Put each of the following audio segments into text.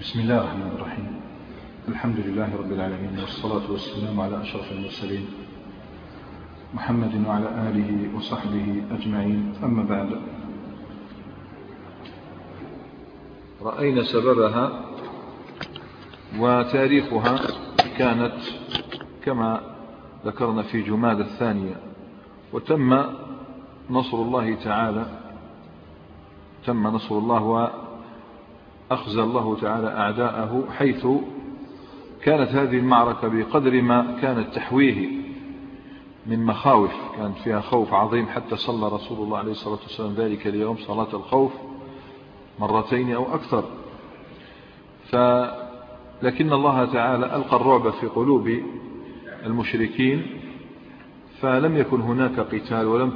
بسم الله الرحمن الرحيم. الحمد لله رب العالمين والصلاة والسلام على أشرف المرسلين محمد وعلى آله وصحبه أجمعين. أما بعد رأينا سببها وتاريخها كانت كما ذكرنا في جماد الثانية وتم نصر الله تعالى تم نصر الله وأخزى الله تعالى أعداءه حيث كانت هذه المعركة بقدر ما كانت تحويه من مخاوف كانت فيها خوف عظيم حتى صلى رسول الله عليه الصلاة والسلام ذلك اليوم صلاة الخوف مرتين أو أكثر. ف لكن الله تعالى ألقى الرعب في قلوب المشركين فلم يكن هناك قتال ولم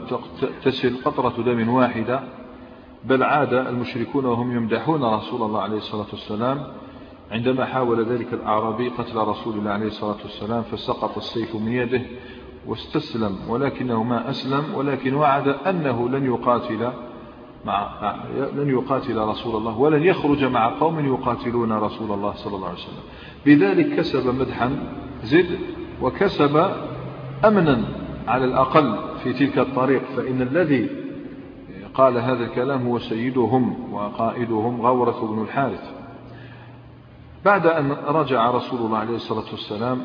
تسل قطرة دم واحدة. بل عاد المشركون وهم يمدحون رسول الله عليه الصلاة والسلام عندما حاول ذلك الأعرابي قتل رسول الله عليه الصلاة والسلام فسقط السيف من يده واستسلم ولكنه ما أسلم ولكن وعد أنه لن يقاتل مع لن يقاتل رسول الله ولن يخرج مع قوم يقاتلون رسول الله صلى الله عليه وسلم. بذلك كسب مدحا زد وكسب أمنا على الأقل في تلك الطريق فإن الذي قال هذا الكلام هو سيدهم وقائدهم غورة بن الحارث. بعد أن رجع رسول الله عليه الصلاة والسلام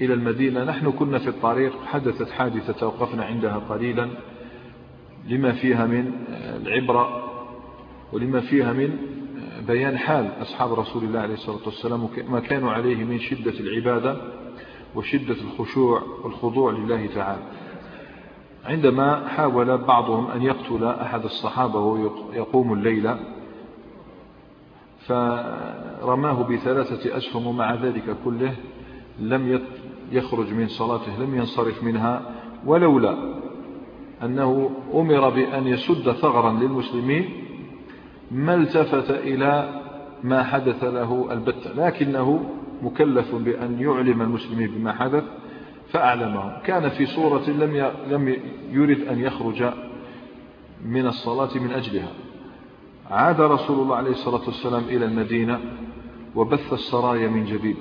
إلى المدينة نحن كنا في الطريق حدثت حادثة توقفنا عندها قليلا لما فيها من العبرة ولما فيها من بيان حال أصحاب رسول الله عليه الصلاة والسلام ما كانوا عليه من شدة العبادة وشدة الخشوع والخضوع لله تعالى. عندما حاول بعضهم أن يقتل أحد الصحابة ويقوم الليلة فرماه بثلاثة أسهم ومع ذلك كله لم يخرج من صلاته لم ينصرف منها ولولا أنه أمر بأن يسد ثغرا للمسلمين ما التفت إلى ما حدث له البتة لكنه مكلف بأن يعلم المسلمين بما حدث. فأعلمهم كان في صورة لم لم يرد أن يخرج من الصلاة من أجلها. عاد رسول الله عليه الصلاة والسلام إلى المدينة وبث السرايا من جديد.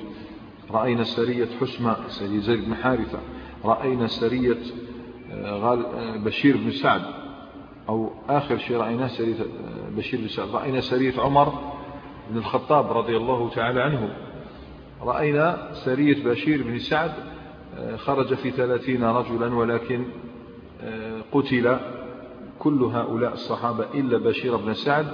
رأينا سرية حسمة سرية زيد بن حارثة. رأينا سرية بشير بن سعد. أو آخر شيء رأيناه سرية بشير بن سعد. رأينا سرية عمر بن الخطاب رضي الله تعالى عنه. رأينا سرية بشير بن سعد خرج في ثلاثين رجلا ولكن قتل كل هؤلاء الصحابة إلا بشير بن سعد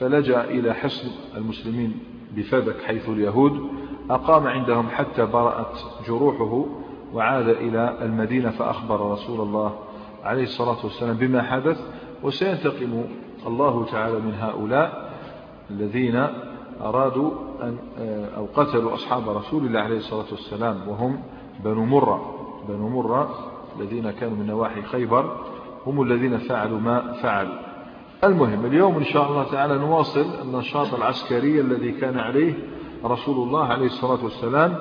فلجأ إلى حصن المسلمين بفدك حيث اليهود أقام عندهم حتى برأت جروحه وعاد إلى المدينة فأخبر رسول الله عليه الصلاة والسلام بما حدث وسينتقم الله تعالى من هؤلاء الذين أرادوا أن أو قتلوا أصحاب رسول الله عليه الصلاة والسلام وهم بنو مرة بنو مرة الذين كانوا من نواحي خيبر هم الذين فعلوا ما فعلوا المهم اليوم إن شاء الله تعالى نواصل النشاط العسكري الذي كان عليه رسول الله عليه الصلاة والسلام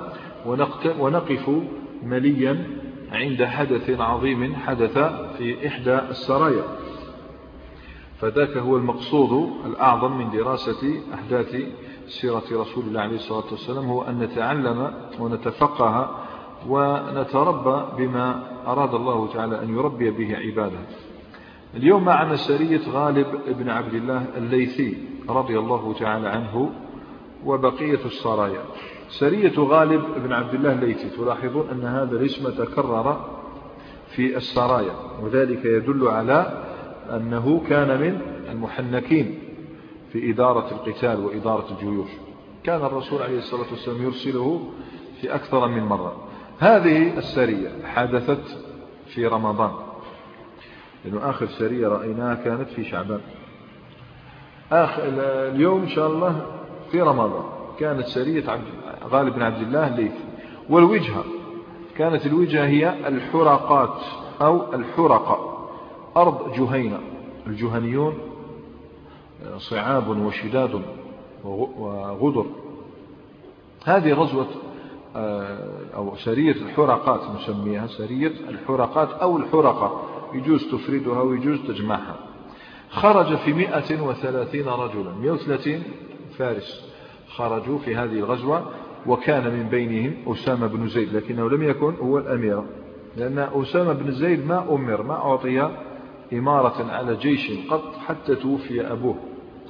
ونقف مليا عند حدث عظيم حدث في إحدى السرايا. فذاك هو المقصود الأعظم من دراسة أحداث سيرة رسول الله عليه الصلاة والسلام هو أن نتعلم ونتفقه ونتربى بما أراد الله تعالى أن يربي به عباده. اليوم معنا سرية غالب بن عبد الله الليثي رضي الله تعالى عنه وبقية السرايا سرية غالب بن عبد الله الليثي تلاحظون أن هذا الاسم تكرر في السرايا وذلك يدل على أنه كان من المحنكين في إدارة القتال وإدارة الجيوش. كان الرسول عليه الصلاة والسلام يرسله في أكثر من مرة. هذه السرية حدثت في رمضان. لأنه آخر سرية رأيناها كانت في شعبان. آخر اليوم إن شاء الله في رمضان. كانت سرية غالب بن عبد الله الليثي والوجهة كانت الوجهة هي الحرقات أو الحرقة. أرض جهينة. الجهنيون صعاب وشداد وغدر. هذه غزوة أو سرية الحرقات نسميها سرية الحرقات أو الحرقة يجوز تفردها ويجوز تجمعها. خرج في مئة وثلاثين رجلا مئة وثلاثين فارس خرجوا في هذه الغزوة وكان من بينهم أسامة بن زيد لكنه لم يكن هو الأمير لأن أسامة بن زيد ما أمر ما أعطي إمارة على جيش قط حتى توفي أبوه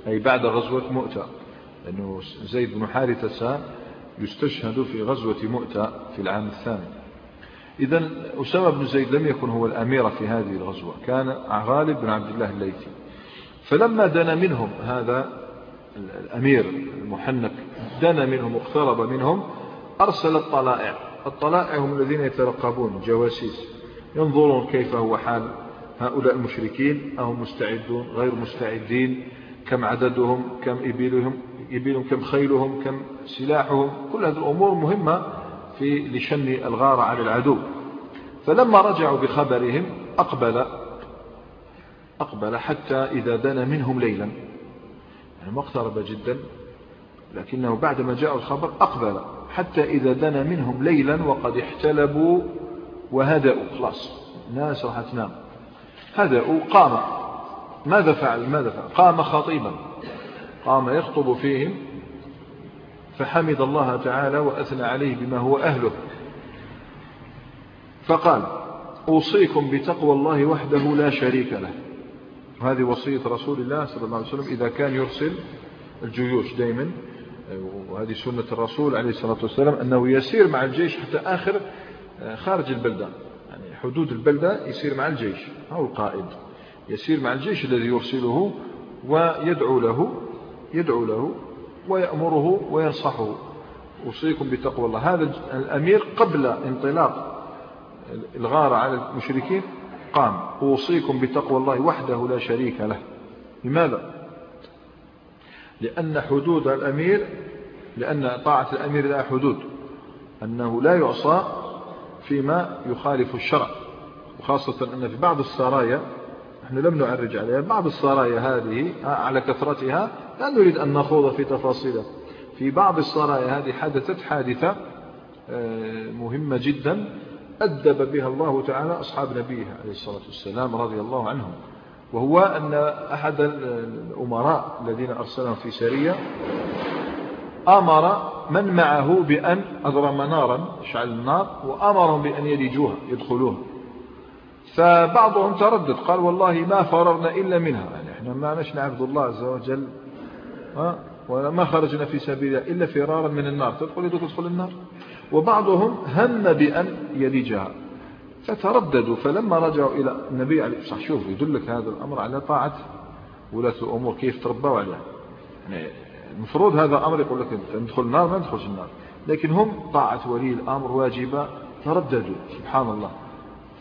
أي بعد غزوة مؤتة لأنه زيد بن حارثة يستشهد في غزوة مؤتة في العام الثاني. إذا أسامة بن زيد لم يكن هو الأمير في هذه الغزوة كان غالب بن عبد الله الليثي. فلما دنا منهم هذا الأمير المحنك دنا منهم واقترب منهم أرسل الطلائع. الطلائع هم الذين يترقبون جواسيس. ينظرون كيف هو حال هؤلاء المشركين أهم مستعدون غير مستعدين. كم عددهم كم إبلهم, إبلهم كم خيلهم كم سلاحهم كل هذه الأمور مهمة في لشن الغارة على العدو. فلما رجعوا بخبرهم أقبل أقبل حتى إذا دنا منهم ليلا. يعني ما اقترب جدا لكنه بعدما جاء الخبر أقبل حتى إذا دنا منهم ليلا وقد احتلبوا وهدأوا. خلاص الناس راح تنام هدأوا قام. ماذا فعل؟ ماذا فعل؟ قام خطيبا. قام يخطب فيهم فحمد الله تعالى وأثنى عليه بما هو أهله. فقال أوصيكم بتقوى الله وحده لا شريك له. وهذه وصية رسول الله صلى الله عليه وسلم إذا كان يرسل الجيوش دائما وهذه سنة الرسول عليه الصلاة والسلام أنه يسير مع الجيش حتى آخر خارج البلدة. يعني حدود البلدة يسير مع الجيش أو القائد. يسير مع الجيش الذي يرسله ويدعو له يدعو له ويأمره وينصحه. أوصيكم بتقوى الله. هذا الأمير قبل انطلاق الغارة على المشركين قام. أوصيكم بتقوى الله وحده لا شريك له. لماذا؟ لأن حدود الأمير لأن طاعة الأمير لها حدود. أنه لا يعصى فيما يخالف الشرع. وخاصة أن في بعض السرايا نحن لم نعرج عليها. بعض السرايا هذه على كثرتها لا نريد أن نخوض في تفاصيلها. في بعض السرايا هذه حدثت حادثة آه، مهمة جدا أدب بها الله تعالى أصحاب نبيه عليه الصلاة والسلام رضي الله عنهم. وهو أن أحد الأمراء الذين أرسلهم في سرية أمر من معه بأن أضرم نارا شعل النار وأمرهم بأن يلجوها يدخلوها. فبعضهم تردد قال والله ما فررنا إلا منها. يعني إحنا ما نش نعبد الله عز وجل وما خرجنا في سبيله إلا فرارا من النار. تدخل يدخل تدخل النار. وبعضهم هم بأن يلجها فترددوا فلما رجعوا إلى النبي عليه الصلاة والسلام شوف يدلك هذا الأمر على طاعة ولاة الأمور كيف تربوا عليها. يعني المفروض هذا أمر يقول لك ندخل النار ما ندخلش النار. لكن هم طاعة ولي الأمر واجبة ترددوا. سبحان الله.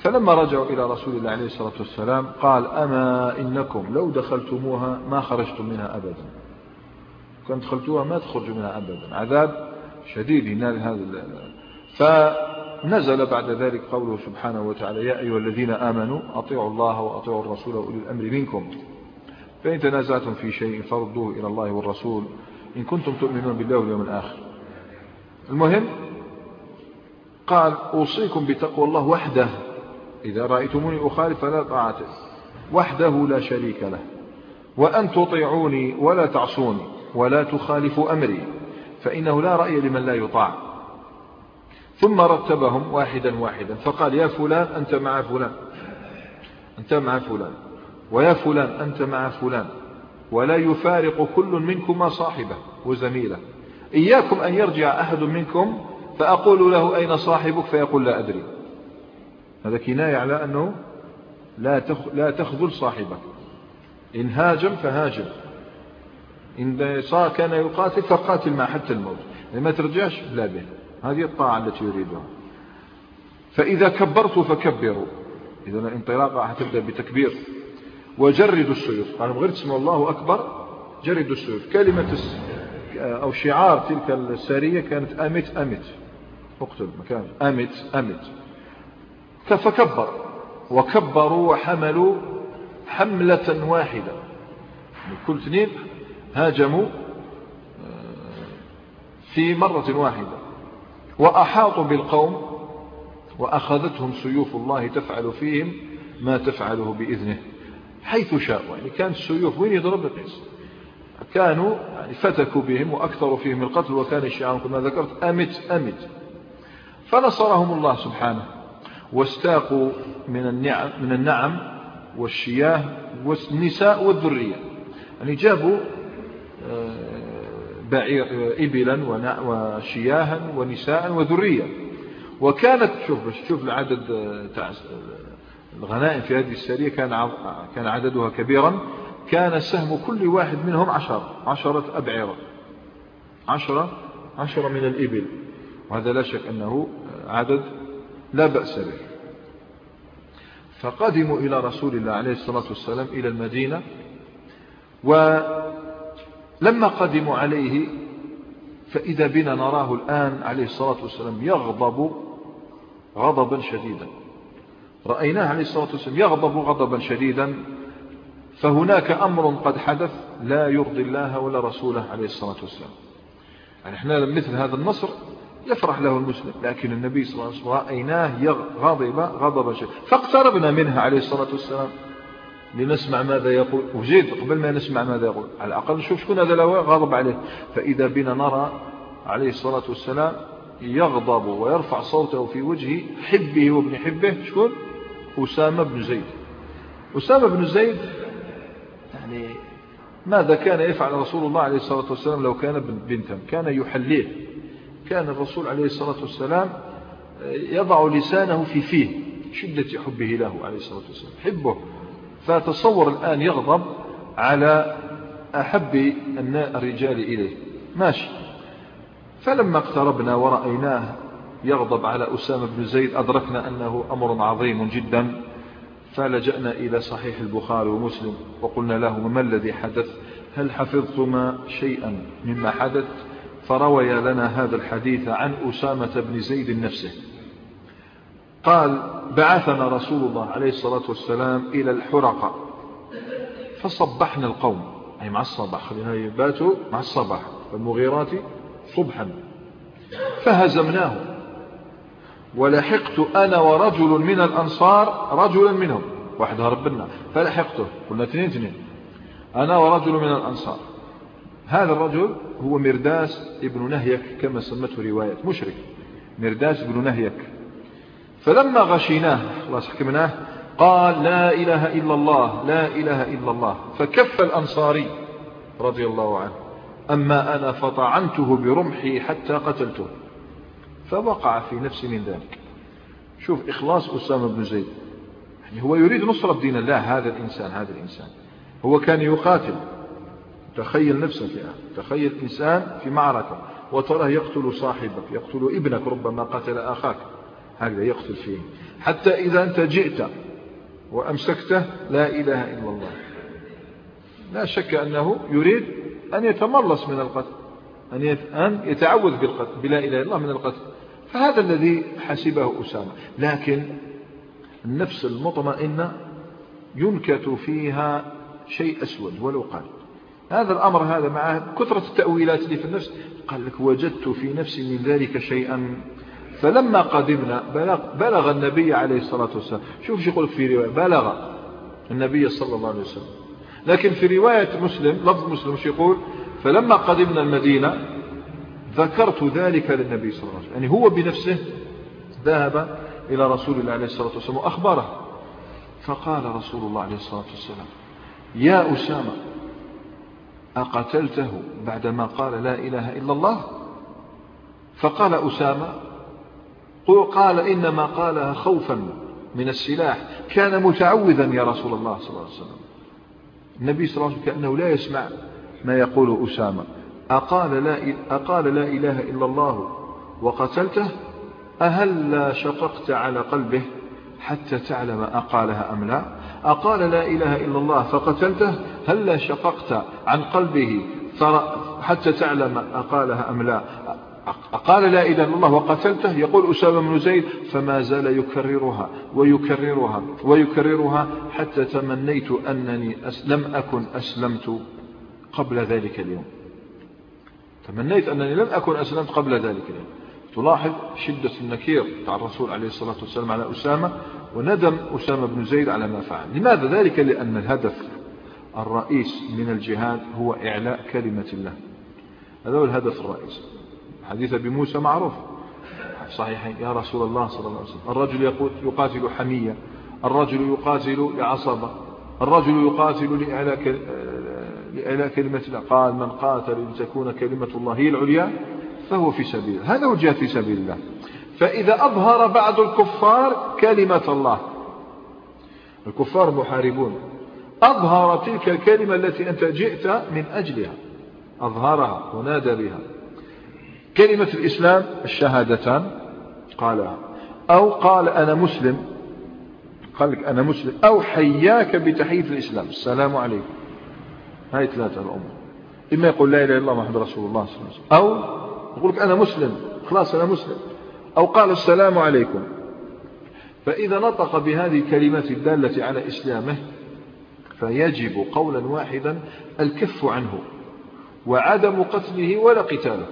فلما رجعوا إلى رسول الله عليه الصلاة والسلام قال أما إنكم لو دخلتموها ما خرجتم منها أبدا. كان دخلتوها ما تخرجوا منها أبدا. عذاب شديد ينال هذا فنزل بعد ذلك قوله سبحانه وتعالى يا أيها الذين آمنوا أطيعوا الله وأطيعوا الرسول وأولي الأمر منكم. فإن تنازعتم في شيء فردوه إلى الله والرسول إن كنتم تؤمنون بالله واليوم الآخر. المهم قال أوصيكم بتقوى الله وحده. إذا رأيتموني أخالف فلا طاعة وحده لا شريك له. وأن تطيعوني ولا تعصوني ولا تخالفوا أمري. فإنه لا رأي لمن لا يطاع. ثم رتبهم واحدا واحدا. فقال يا فلان أنت مع فلان. أنت مع فلان. ويا فلان أنت مع فلان. ولا يفارق كل منكما صاحبه وزميله. إياكم أن يرجع أحد منكم فأقول له أين صاحبك فيقول لا أدري. هذا كناية على أنه لا لا تخذل صاحبك. إن هاجم فهاجم. إن كان يقاتل فقاتل مع حتى الموت. ما ترجعش لا به. هذه الطاعة التي يريدها. فإذا كبرتوا فكبروا. إذا الانطلاقة حتبدأ بتكبير. وجردوا السيوف. قالوا غير تسمى الله أكبر. جردوا السيوف. كلمة أو شعار تلك السارية كانت أمت أمت. اقتل مكان أمت أمت. فكبر. وكبروا وحملوا حملة واحدة. كل اثنين هاجموا آه، في مرة واحدة. وأحاطوا بالقوم وأخذتهم سيوف الله تفعل فيهم ما تفعله بإذنه حيث شاء يعني كانت السيوف وين يضرب القيس؟ كانوا يعني فتكوا بهم وأكثروا فيهم القتل وكان الشعار كما ذكرت أمت أمت. فنصرهم الله سبحانه. واستاقوا من النعم, من النعم والشياه والنساء والذرية. يعني جابوا آه، بعير إبلا وشياها ونساء وذرية. وكانت شوف شوف العدد تاع الغنائم في هذه السرية كان كان عددها كبيرا. كان سهم كل واحد منهم عشرة عشرة أبعرة. عشرة عشرة من الإبل. وهذا لا شك أنه عدد لا بأس به. فقدموا إلى رسول الله عليه الصلاة والسلام إلى المدينة ولما قدموا عليه فإذا بنا نراه الآن عليه الصلاة والسلام يغضب غضبا شديدا. رأيناه عليه الصلاة والسلام يغضب غضبا شديدا فهناك أمر قد حدث لا يرضي الله ولا رسوله عليه الصلاة والسلام. يعني إحنا مثل هذا النصر يفرح له المسلم لكن النبي صلى الله عليه وسلم رأيناه غضب غضبا شديدا فاقتربنا منها عليه الصلاة والسلام لنسمع ماذا يقول. وزيد قبل ما نسمع ماذا يقول. على الأقل نشوف شكون هذا لو غضب عليه. فإذا بنا نرى عليه الصلاة والسلام يغضب ويرفع صوته في وجه حبه وابن حبه شكون؟ أسامة بن زيد. أسامة بن زيد يعني ماذا كان يفعل رسول الله عليه الصلاة والسلام لو كان بنتا؟ كان يحليه. كان الرسول عليه الصلاة والسلام يضع لسانه في فيه شدة حبه له عليه الصلاة والسلام حبه. فتصور الآن يغضب على أحب الرجال إليه. ماشي. فلما اقتربنا ورأيناه يغضب على أسامة بن زيد أدركنا أنه أمر عظيم جدا. فلجأنا إلى صحيح البخاري ومسلم وقلنا له ما الذي حدث؟ هل حفظتما شيئا مما حدث؟ فروي لنا هذا الحديث عن أسامة بن زيد نفسه. قال بعثنا رسول الله عليه الصلاة والسلام إلى الحرقة فصبحنا القوم أي مع الصباح خلينا يباتوا مع الصباح المغيرات صبحا فهزمناه ولحقت أنا ورجل من الأنصار رجلا منهم واحد هرب لنا فلحقته قلنا اثنين اثنين أنا ورجل من الأنصار. هذا الرجل هو مرداس ابن نهيك كما سمته رواية مشرك. مرداس ابن نهيك. فلما غشيناه خلاص حكمناه قال لا إله إلا الله لا إله إلا الله. فكف الأنصاري رضي الله عنه. أما أنا فطعنته برمحي حتى قتلته. فوقع في نفسي من ذلك. شوف إخلاص أسامة بن زيد. يعني هو يريد نصرة دين الله هذا الإنسان هذا الإنسان. هو كان يقاتل. تخيل نفسك يعني تخيل إنسان في معركة وتراه يقتل صاحبك يقتل ابنك ربما قتل أخاك. هكذا يقتل فيه. حتى إذا أنت جئت وأمسكته لا إله إلا الله. لا شك أنه يريد أن يتملص من القتل أن يتعوذ بالقتل بلا إله إلا الله من القتل. فهذا الذي حسبه أسامة. لكن النفس المطمئنة ينكت فيها شيء أسود ولو قال هذا الأمر هذا مع كثرة التأويلات اللي في النفس قال لك وجدت في نفسي من ذلك شيئا. فلما قدمنا بلغ, بلغ النبي عليه الصلاة والسلام. شوف شو يقول في رواية بلغ النبي صلى الله عليه وسلم. لكن في رواية مسلم لفظ مسلم شو يقول؟ فلما قدمنا المدينة ذكرت ذلك للنبي صلى الله عليه وسلم. يعني هو بنفسه ذهب إلى رسول الله عليه الصلاة والسلام وأخبره. فقال رسول الله عليه الصلاة والسلام يا أسامة أقتلته بعدما قال لا إله إلا الله؟ فقال أسامة قال إنما قالها خوفا من السلاح كان متعوذا يا رسول الله صلى الله عليه وسلم. النبي صلى الله عليه وسلم كأنه لا يسمع ما يقول أسامة. أقال لا, أقال لا إله إلا الله وقتلته؟ أهل لا شققت على قلبه حتى تعلم أقالها أم لا؟ أقال لا إله إلا الله فقتلته هل لا شققت عن قلبه؟ حتى تعلم أقالها أم لا. قال لا إله إلا الله وقتلته يقول أسامة بن زيد فما زال يكررها ويكررها ويكررها حتى تمنيت أنني لم أكن أسلمت قبل ذلك اليوم. تمنيت أنني لم أكن أسلمت قبل ذلك اليوم. تلاحظ شدة النكير بتاع الرسول عليه الصلاة والسلام على أسامة وندم أسامة بن زيد على ما فعل. لماذا ذلك؟ لأن الهدف الرئيس من الجهاد هو إعلاء كلمة الله. هذا هو الهدف الرئيس. حديث أبي موسى معروف. صحيحين. يا رسول الله صلى الله عليه وسلم. الرجل يقاتل حمية. الرجل يقاتل لعصبة. الرجل يقاتل لإعلاء لإعلاء كلمة الله. قال من قاتل لتكون كلمة الله هي العليا فهو في سبيل هذا هو الجهاد في سبيل الله. فإذا أظهر بعض الكفار كلمة الله. الكفار محاربون. أظهر تلك الكلمة التي أنت جئت من أجلها. أظهرها ونادى بها. كلمة الإسلام الشهادتان. قالها. أو قال أنا مسلم. قال لك أنا مسلم. أو حياك بتحية الإسلام. السلام عليكم. هاي ثلاثة الأمور إما يقول لا إله إلا الله محمد رسول الله صلى الله عليه وسلم. أو يقول لك أنا مسلم. خلاص أنا مسلم. أو قال السلام عليكم. فإذا نطق بهذه الكلمات الدالة على إسلامه فيجب قولا واحدا الكف عنه وعدم قتله ولا قتاله.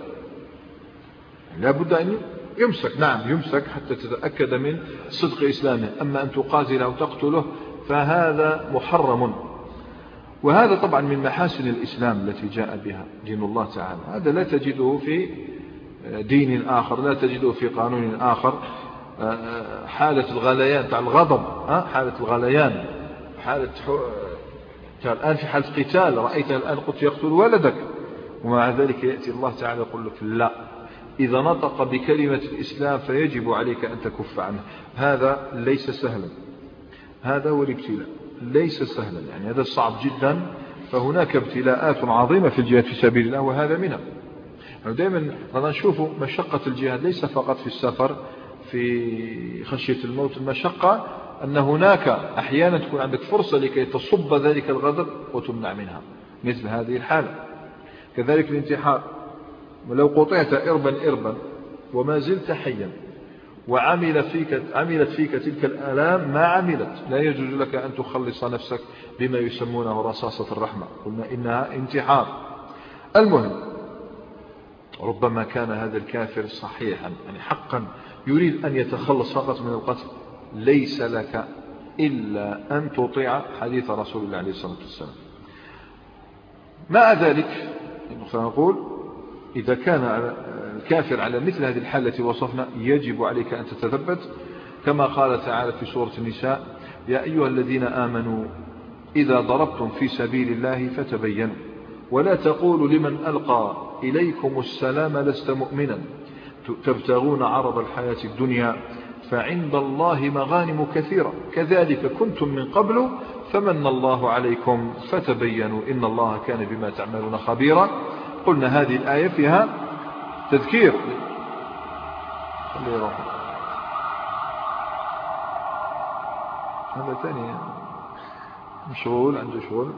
لا بد أن يمسك. نعم يمسك حتى تتأكد من صدق إسلامه. أما أن تقاتله أو تقتله فهذا محرم. وهذا طبعا من محاسن الإسلام التي جاء بها دين الله تعالى. هذا لا تجده في دين آخر لا تجده في قانون آخر. حالة الغليان تاع الغضب حالة الغليان حالة الآن في حالة قتال رأيت الآن قلت يقتل ولدك. ومع ذلك يأتي الله تعالى يقول لك لا. إذا نطق بكلمة الإسلام فيجب عليك أن تكف عنه. هذا ليس سهلا. هذا هو الابتلاء ليس سهلا يعني هذا صعب جدا فهناك ابتلاءات عظيمة في الجهاد في سبيل الله وهذا منها. يعني دائما نشوف مشقة الجهاد ليس فقط في السفر في خشية الموت. المشقة أن هناك أحيانا تكون عندك فرصة لكي تصب ذلك الغضب وتمنع منها مثل هذه الحالة. كذلك الانتحار. ولو قطعت إربا إربا وما زلت حيا وعمل فيك عملت فيك تلك الآلام ما عملت. لا يجوز لك أن تخلص نفسك بما يسمونه رصاصة الرحمة. قلنا إنها انتحار. المهم ربما كان هذا الكافر صحيحا يعني حقا يريد أن يتخلص فقط من القتل. ليس لك إلا أن تطيع حديث رسول الله عليه الصلاة والسلام. مع ذلك فنقول إذا كان الكافر على مثل هذه الحالة التي وصفنا يجب عليك أن تتثبت. كما قال تعالى في سورة النساء يا أيها الذين آمنوا إذا ضربتم في سبيل الله فتبينوا. ولا تقولوا لمن ألقى إليكم السلام لست مؤمنا. تبتغون عرض الحياة الدنيا فعند الله مغانم كثيرة. كذلك كنتم من قبل فمن الله عليكم فتبينوا. إن الله كان بما تعملون خبيرا. قلنا هذه الآية فيها تذكير. هذا ثاني. مشغول عنده شغل.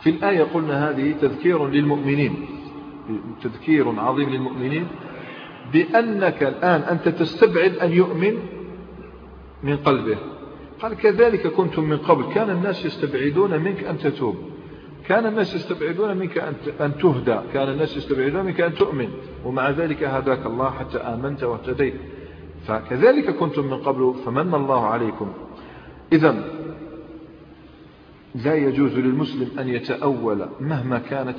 في الآية قلنا هذه تذكير للمؤمنين. تذكير عظيم للمؤمنين. بأنك الآن أنت تستبعد أن يؤمن من قلبه. قال كذلك كنتم من قبل. كان الناس يستبعدون منك أن تتوب. كان الناس يستبعدون منك أن تهدى. كان الناس يستبعدون منك أن تؤمن. ومع ذلك هداك الله حتى آمنت واهتديت. فكذلك كنتم من قبل فمن الله عليكم. إذا لا يجوز للمسلم أن يتأول مهما كانت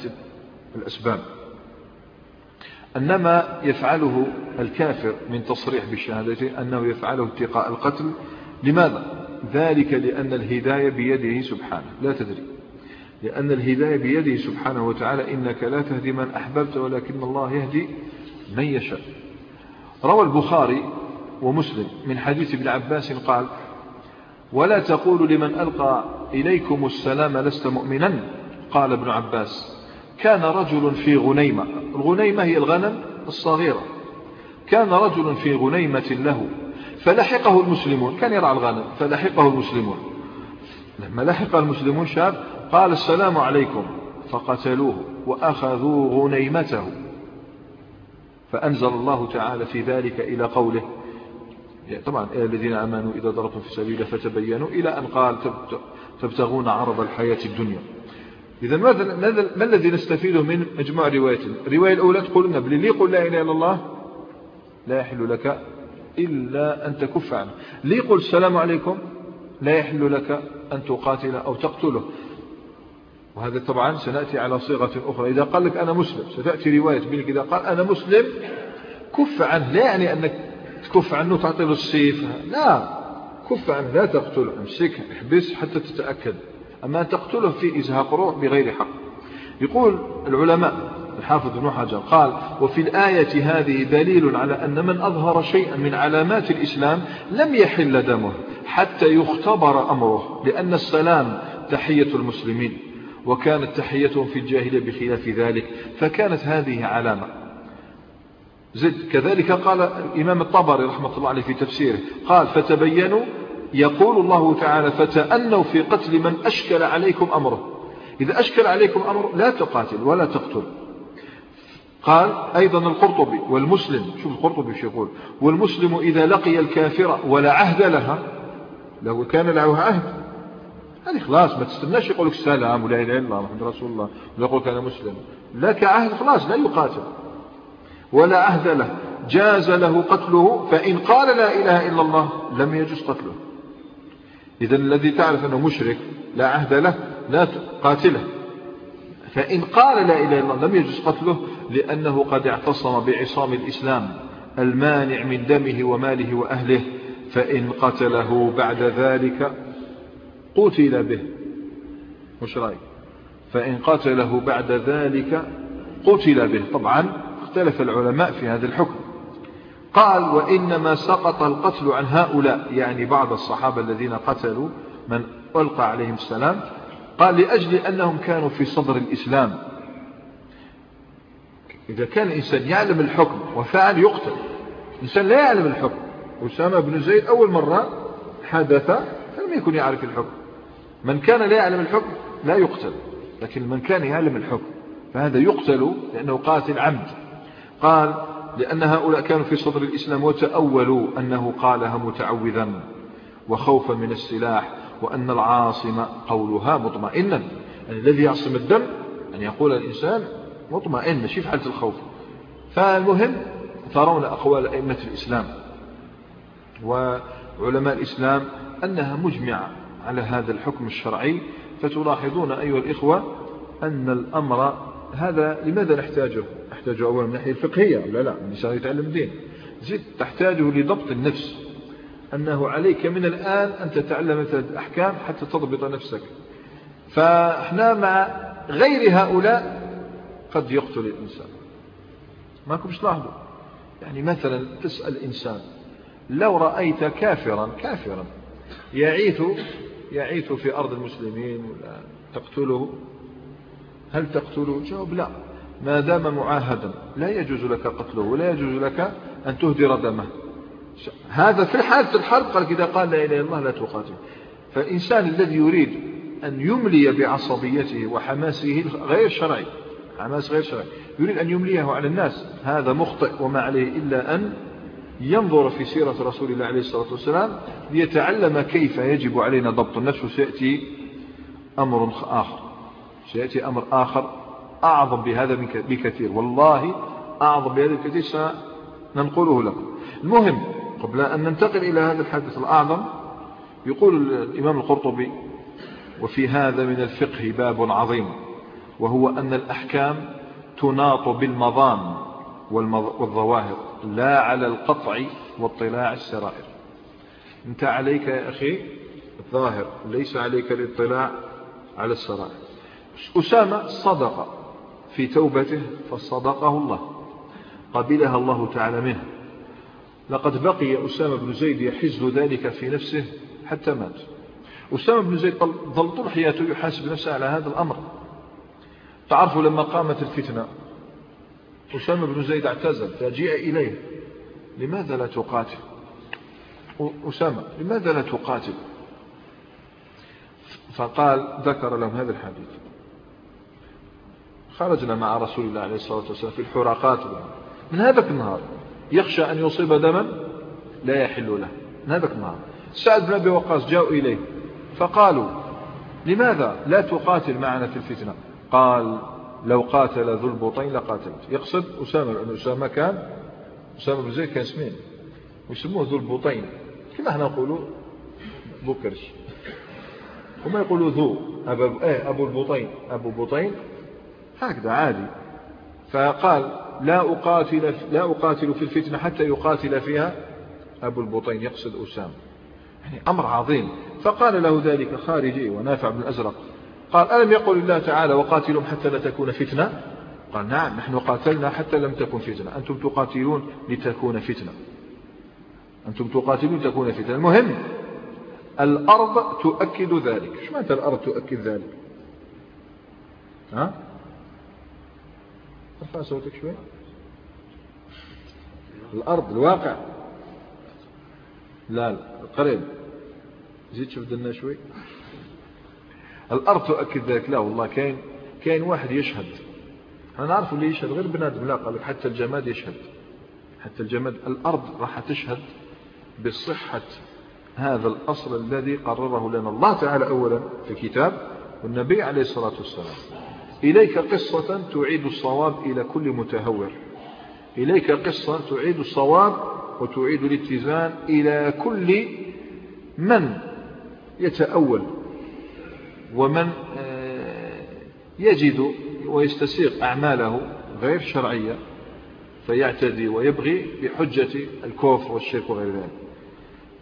الأسباب. أنما يفعله الكافر من تصريح بالشهادة أنه يفعله اتقاء القتل. لماذا؟ ذلك لأن الهداية بيده سبحانه. لا تدري. لأن الهداية بيده سبحانه وتعالى إنك لا تهدي من أحببت ولكن الله يهدي من يشاء. روى البخاري ومسلم من حديث ابن عباس قال ولا تقولوا لمن ألقى إليكم السلام لست مؤمنا. قال ابن عباس كان رجل في غنيمة. الغنيمة هي الغنم الصغيرة. كان رجل في غنيمة له. فلحقه المسلمون كان يرعى الغنم فلحقه المسلمون. لما لحق المسلمون شاب قال السلام عليكم فقتلوه وأخذوا غنيمته فأنزل الله تعالى في ذلك إلى قوله طبعا الذين أمنوا إذا ضربتم في سبيله فتبينوا إلى أن قال تبتغون عرض الحياة الدنيا. إذا ما الذي نستفيده من مجموع رواية الرواية الأولى تقول لنا بلي يقول لا إله إلا الله لا يحل لك إلا أن تكف عنه. لي يقول السلام عليكم لا يحل لك أن تقاتل أو تقتله. وهذا طبعا سنأتي على صيغة أخرى. إذا قال لك أنا مسلم ستأتي رواية منك إذا قال أنا مسلم كف عنه. لا يعني أنك تكف عنه تعطي له السيف لا كف عنه. لا تقتله امسكه احبس حتى تتأكد. أما أن تقتله في إزهاق روح بغير حق. يقول العلماء الحافظ ابن حجر قال وفي الآية هذه دليل على أن من أظهر شيئا من علامات الإسلام لم يحل دمه حتى يختبر أمره لأن السلام تحية المسلمين. وكانت تحيتهم في الجاهلية بخلاف ذلك فكانت هذه علامة. زد كذلك قال الإمام الطبري رحمة الله عليه في تفسيره قال فتبينوا يقول الله تعالى فتأنوا في قتل من أشكل عليكم أمره. إذا أشكل عليكم أمر لا تقاتل ولا تقتل. قال أيضا القرطبي والمسلم شوف القرطبي شو يقول والمسلم إذا لقي الكافر ولا عهد لها لو كان له عهد. هذه خلاص ما تستناش يقول لك السلام ولا إله إلا الله محمد رسول الله ولا يقول كان مسلم. لك عهد خلاص لا يقاتل. ولا عهد له. جاز له قتله فإن قال لا إله إلا الله لم يجوز قتله. إذا الذي تعرف أنه مشرك لا عهد له لا تقاتله. فإن قال لا إله إلا الله لم يجوز قتله لأنه قد اعتصم بعصام الإسلام المانع من دمه وماله وأهله. فإن قتله بعد ذلك قتل به. مش رأيك؟ فإن قتله بعد ذلك قتل به. طبعا اختلف العلماء في هذا الحكم. قال وإنما سقط القتل عن هؤلاء. يعني بعض الصحابة الذين قتلوا من ألقى عليهم السلام قال لأجل أنهم كانوا في صدر الإسلام. إذا كان الإنسان يعلم الحكم وفعل يقتل. الإنسان لا يعلم الحكم. أسامة بن زيد أول مرة حدث فلم يكن يعرف الحكم. من كان لا يعلم الحكم لا يقتل لكن من كان يعلم الحكم فهذا يقتل لأنه قاتل عمد قال لأن هؤلاء كانوا في صدر الإسلام وتأولوا أنه قالها متعوذا وخوفا من السلاح وأن العاصمة قولها مطمئنا. يعني الذي يعصم الدم أن يقول الإنسان مطمئن ماشي في حالة الخوف. فالمهم ترون أقوال أئمة الإسلام وعلماء الإسلام أنها مجمعة. على هذا الحكم الشرعي فتلاحظون أيها الإخوة أن الأمر هذا لماذا نحتاجه؟ نحتاجه أولا من الناحية الفقهية لا لا الإنسان يتعلم دين زيد تحتاجه لضبط النفس أنه عليك من الآن أن تتعلم الأحكام حتى تضبط نفسك. فإحنا مع غير هؤلاء قد يقتل الإنسان. ما كنتش لاحظوا يعني مثلا تسأل إنسان لو رأيت كافرا كافرا يعيث يعيث في أرض المسلمين ولا تقتله؟ هل تقتله؟ جواب لا. ما دام معاهدا لا يجوز لك قتله ولا يجوز لك أن تهدر دمه. هذا في حالة الحرب قال إذا قال لا إله إلا الله لا تقاتل. فالإنسان الذي يريد أن يملي بعصبيته وحماسه غير شرعي حماس غير شرعي يريد أن يمليه على الناس هذا مخطئ وما عليه إلا أن ينظر في سيرة رسول الله عليه الصلاة والسلام ليتعلم كيف يجب علينا ضبط النفس وسيأتي أمر آخر. سيأتي أمر آخر أعظم بهذا بكثير. والله أعظم بهذا بكثير سننقله لكم. المهم قبل أن ننتقل إلى هذا الحدث الأعظم يقول الإمام القرطبي وفي هذا من الفقه باب عظيم وهو أن الأحكام تناط بالمظان والظواهر. لا على القطع واطلاع السرائر. أنت عليك يا أخي الظاهر ليس عليك الاطلاع على السرائر. أسامة صدق في توبته فصدقه الله قبلها الله تعالى منه. لقد بقي أسامة بن زيد يحز ذلك في نفسه حتى مات. أسامة بن زيد ظل طول حياته يحاسب نفسه على هذا الأمر. تعرفوا لما قامت الفتنة أسامة بن زيد اعتزل فجيء إليه. لماذا لا تقاتل؟ أسامة لماذا لا تقاتل؟ فقال ذكر لهم هذا الحديث. خرجنا مع رسول الله عليه الصلاة والسلام في الحراقات من هذاك النهار يخشى أن يصيب دما لا يحل له. من هذاك النهار. سعد بن أبي وقاص جاءوا إليه فقالوا لماذا لا تقاتل معنا في الفتنة؟ قال لو قاتل ذو البطين لقاتلت. يقصد أسامة لأن أسامة كان أسامة بن زيد كان اسمين. ويسموه ذو البطين. كما إحنا نقولوا بوكرش. هما يقولوا ذو؟ أبو, إيه أبو البطين. أبو البطين هكذا عادي. فقال لا أقاتل, لا أقاتل في الفتنة حتى يقاتل فيها أبو البطين. يقصد أسامة. يعني أمر عظيم. فقال له ذلك خارجي ونافع بن الأزرق. قال ألم يقل الله تعالى وقاتلهم حتى لا تكون فتنة؟ قال نعم نحن قاتلنا حتى لم تكن فتنة. أنتم تقاتلون لتكون فتنة. أنتم تقاتلون تكون فتنة. المهم الأرض تؤكد ذلك. شو معنى الأرض تؤكد ذلك؟ ها؟ ارفع صوتك شوي. الأرض الواقع. لا لا قريب. زيد شوف دنا شوي. الأرض تؤكد ذلك. لا والله كاين كاين واحد يشهد. أنا نعرف اللي يشهد غير بنادم لا قال لك حتى الجماد يشهد. حتى الجماد الأرض راح تشهد بصحة هذا الأصل الذي قرره لنا الله تعالى أولا في الكتاب والنبي عليه الصلاة والسلام. إليك قصة تعيد الصواب إلى كل متهور. إليك قصة تعيد الصواب وتعيد الاتزان إلى كل من يتأول. ومن آه، يجد ويستسيق أعماله غير شرعية فيعتدي ويبغي بحجة الكفر والشرك وغير ذلك.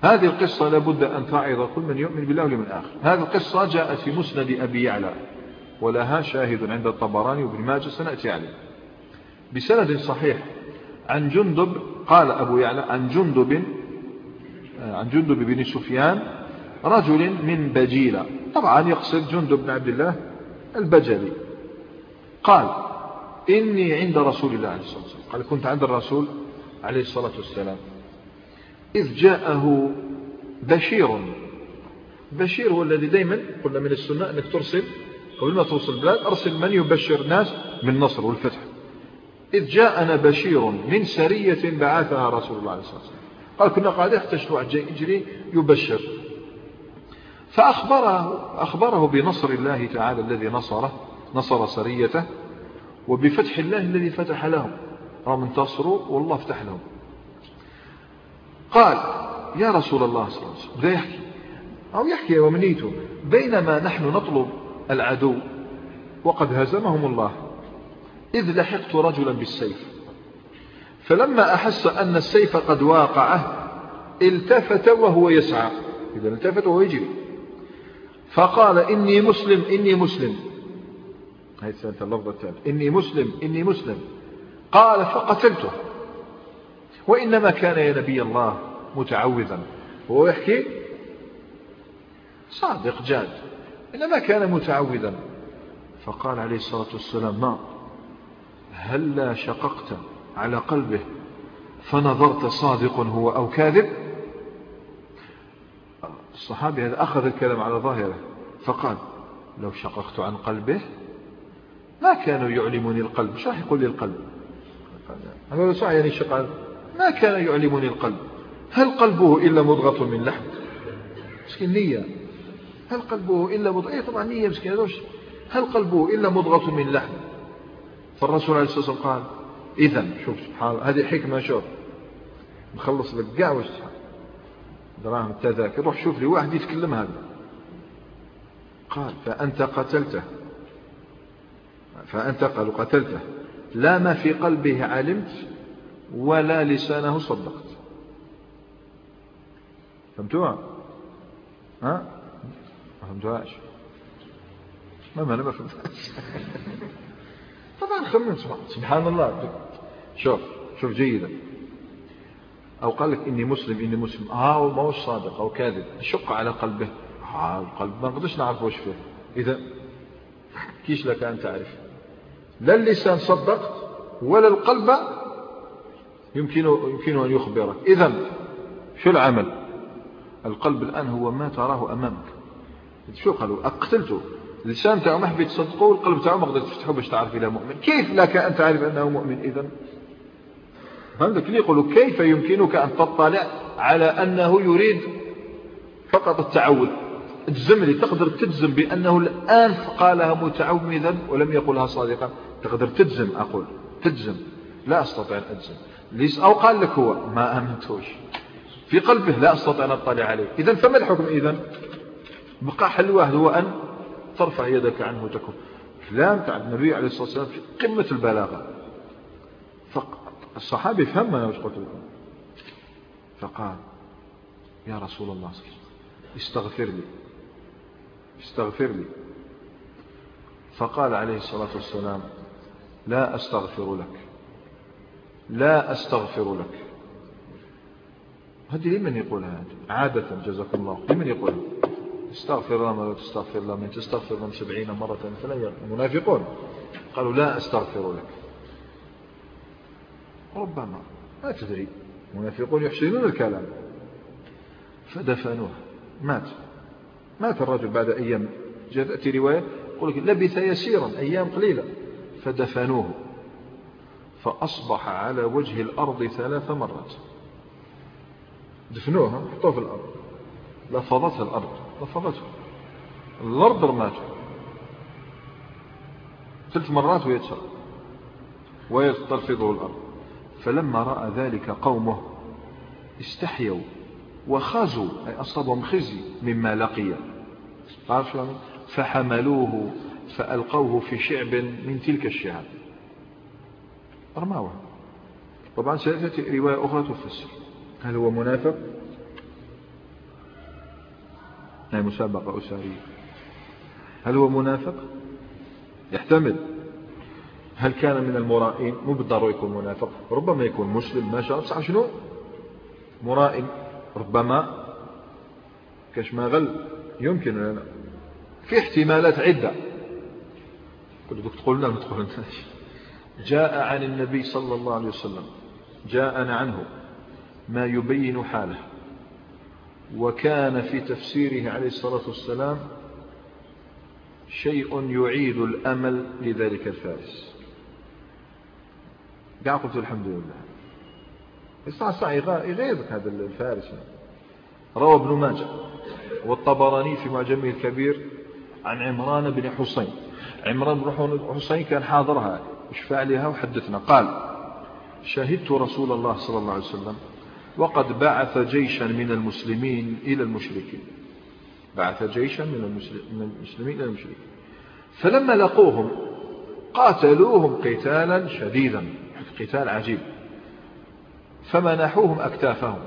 هذه القصة لابد أن تعظ كل من يؤمن بالله واليوم الآخر. هذه القصة جاءت في مسند أبي يعلى ولها شاهد عند الطبراني وابن ماجه سنأتي عليه. بسند صحيح عن جندب قال أبو يعلى عن جندب آه، عن جندب بن سفيان رجل من بجيلة. طبعا يقصد جندب بن عبد الله البجلي. قال إني عند رسول الله عليه الصلاة والسلام. قال كنت عند الرسول عليه الصلاة والسلام. إذ جاءه بشير. بشير هو الذي دايما قلنا من السنة أنك ترسل قبل ما توصل البلاد أرسل من يبشر الناس بالنصر والفتح. إذ جاءنا بشير من سرية بعثها رسول الله عليه الصلاة والسلام. قال كنا قاعدين حتى شنو يجري يبشر. فأخبره أخبره بنصر الله تعالى الذي نصره نصر سريته وبفتح الله الذي فتح لهم. رغم انتصروا والله فتح لهم. قال يا رسول الله صلى الله عليه وسلم يحكي. أو يحكي ومنيته. بينما نحن نطلب العدو وقد هزمهم الله. إذ لحقت رجلا بالسيف. فلما أحس أن السيف قد واقعه التفت وهو يسعى. إذا التفت وهو يجري. فقال إني مسلم إني مسلم. هاي سنة اللفظة الثالث إني مسلم إني مسلم. قال فقتلته. وإنما كان يا نبي الله متعوذا. وهو يحكي صادق جاد. إنما كان متعوذا. فقال عليه الصلاة والسلام ما؟ هل لا شققت على قلبه فنظرت صادق هو أو كاذب؟ الصحابي هذا أخذ الكلام على ظاهره فقال لو شققت عن قلبه ما كانوا يعلمني القلب. شو راح يقول لي القلب هذا صح يعني شق ما كان يعلمني القلب. هل قلبه إلا مضغة من لحم؟ مسكين نية. هل قلبه إلا مضغة؟ إيه طبعا نية مسكين هل قلبه إلا مضغة من لحم؟ فالرسول عليه الصلاة والسلام قال إذا شوف سبحان الله هذه حكمة شوف. مخلص لك كاع واش دراهم التذاكر روح شوف لي واحد يتكلم هذا. قال فأنت قتلته. فأنت قال قتلته. لا ما في قلبه علمت ولا لسانه صدقت. فهمتوها؟ ها؟ ما فهمتوهاش ما أنا ما فهمتهاش؟ طبعا خمن سبحان الله. شوف شوف جيدا. أو قال لك إني مسلم إني مسلم. آه ما هو صادق أو كاذب. شق على قلبه. آه القلب ما نقدرش نعرف وش فيه. إذا كيش لك أن تعرف؟ لا اللسان صدقت ولا القلب يمكن يمكن أن يخبرك. إذا شو العمل؟ القلب الآن هو ما تراه أمامك. شو قالوا؟ أقتلته. اللسان تاعو ما حبيت تصدقه والقلب تاعو ما قدرت تفتحه باش تعرف إلى مؤمن. كيف لك أن تعرف أنه مؤمن؟ إذا فهمتك؟ ليه يقولوا كيف يمكنك أن تطلع على أنه يريد فقط التعود؟ تجزم لي تقدر تجزم بأنه الآن قالها متعمدا ولم يقلها صادقا؟ تقدر تجزم أقول. تجزم. لا أستطيع أن أجزم. ليس أو قال لك هو ما آمنتوش. في قلبه لا أستطيع أن أطلع عليه. إذا فما الحكم إذا بقى حل واحد هو أن ترفع يدك عنه وتكون. كلام تاع النبي عليه الصلاة والسلام في قمة البلاغة. فالصحابي فهم أنا وش قلت لكم فقال يا رسول الله صلى الله عليه وسلم استغفر لي استغفر لي. فقال عليه الصلاة والسلام لا أستغفر لك لا أستغفر لك. هذه لمن يقولها عادة جزاكم الله لمن يقولها استغفر الله ما تستغفر الله من تستغفر من سبعين مرة فلا المنافقون قالوا لا أستغفر لك. ربما ما تدري. المنافقون يحسنون الكلام. فدفنوه. مات. مات الرجل بعد أيام. جاءت رواية يقول لك لبث يسيرا أيام قليلة. فدفنوه. فأصبح على وجه الأرض ثلاث مرات. دفنوها حطوه في الأرض. لفظتها الأرض. لفظته. الأرض رماته. ثلاث مرات ويتسر ويتلفظه الأرض. فلما رأى ذلك قومه استحيوا وخازوا أي أصابهم خزي مما لقي. فحملوه فألقوه في شعب من تلك الشعب. رماوه طبعا سيأتي رواية أخرى تفسر. هل هو منافق؟ هي مسابقة أسارية هل هو منافق؟ يحتمل. هل كان من المرائين؟ مو بالضرورة يكون منافق. ربما يكون مسلم ما شاء الله. شنو؟ مرائن ربما كاش ما غل. يمكن لنا في احتمالات عدة. كنت تقولنا ما تقولناش جاء عن النبي صلى الله عليه وسلم. جاءنا عنه. ما يبين حاله. وكان في تفسيره عليه الصلاة والسلام شيء يعيد الأمل لذلك الفارس. قاعد قلت الحمد لله. يصنع يغيظك هذا الفارس. روى ابن ماجه والطبراني في معجمه الكبير عن عمران بن حسين. عمران بن حسين كان حاضرها اشفع لها وحدثنا. قال شهدت رسول الله صلى الله عليه وسلم وقد بعث جيشا من المسلمين إلى المشركين. بعث جيشا من المسلمين إلى المشركين. فلما لقوهم قاتلوهم قتالا شديدا. قتال عجيب. فمنحوهم أكتافهم.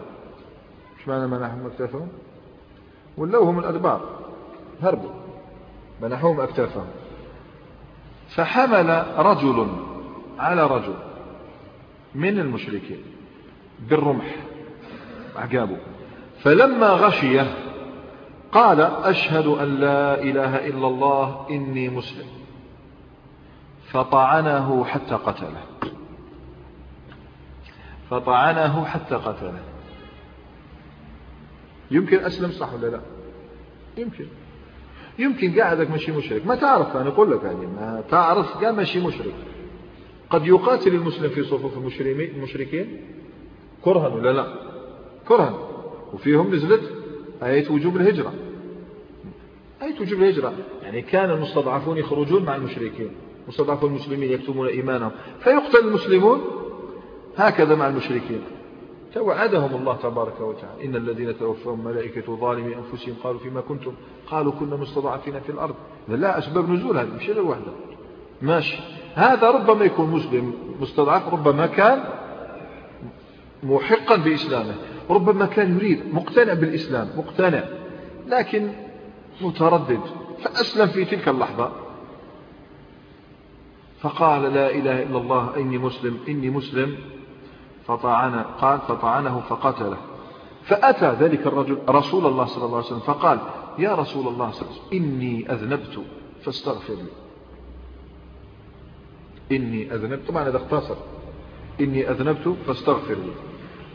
إيش معنى منحوهم أكتافهم؟ ولوهم الأدبار. هربوا منحوهم أكتافهم. فحمل رجل على رجل من المشركين بالرمح. عقابه فلما غشيه قال أشهد أن لا إله إلا الله إني مسلم. فطعنه حتى قتله. فطعنه حتى قتله. يمكن أسلم صح ولا لا؟ يمكن. يمكن قاعدك ماشي مشرك. ما تعرف أنا أقول لك يعني ما تعرف قال ماشي مشرك. قد يقاتل المسلم في صفوف المشركين؟ كرها ولا لا؟ كرها. وفيهم نزلت آية وجوب الهجرة. آية وجوب الهجرة. يعني كان المستضعفون يخرجون مع المشركين. مستضعفون المسلمين يكتمون إيمانهم. فيقتل المسلمون هكذا مع المشركين. توعدهم الله تبارك وتعالى. إن الذين توفاهم ملائكة ظالمي أنفسهم قالوا فيما كنتم؟ قالوا كنا مستضعفين في الأرض. لا أسباب نزول هذه مش واحدة. ماشي. هذا ربما يكون مسلم مستضعف ربما كان محقا بإسلامه ربما كان يريد مقتنع بالإسلام مقتنع لكن متردد فأسلم في تلك اللحظة. فقال لا إله إلا الله إني مسلم إني مسلم. فطعن قال فطعنه فقتله. فأتى ذلك الرجل رسول الله صلى الله عليه وسلم فقال يا رسول الله صلى الله عليه وسلم إني أذنبت فاستغفر لي. إني أذنبت طبعا هذا اختصر. إني أذنبت فاستغفر لي.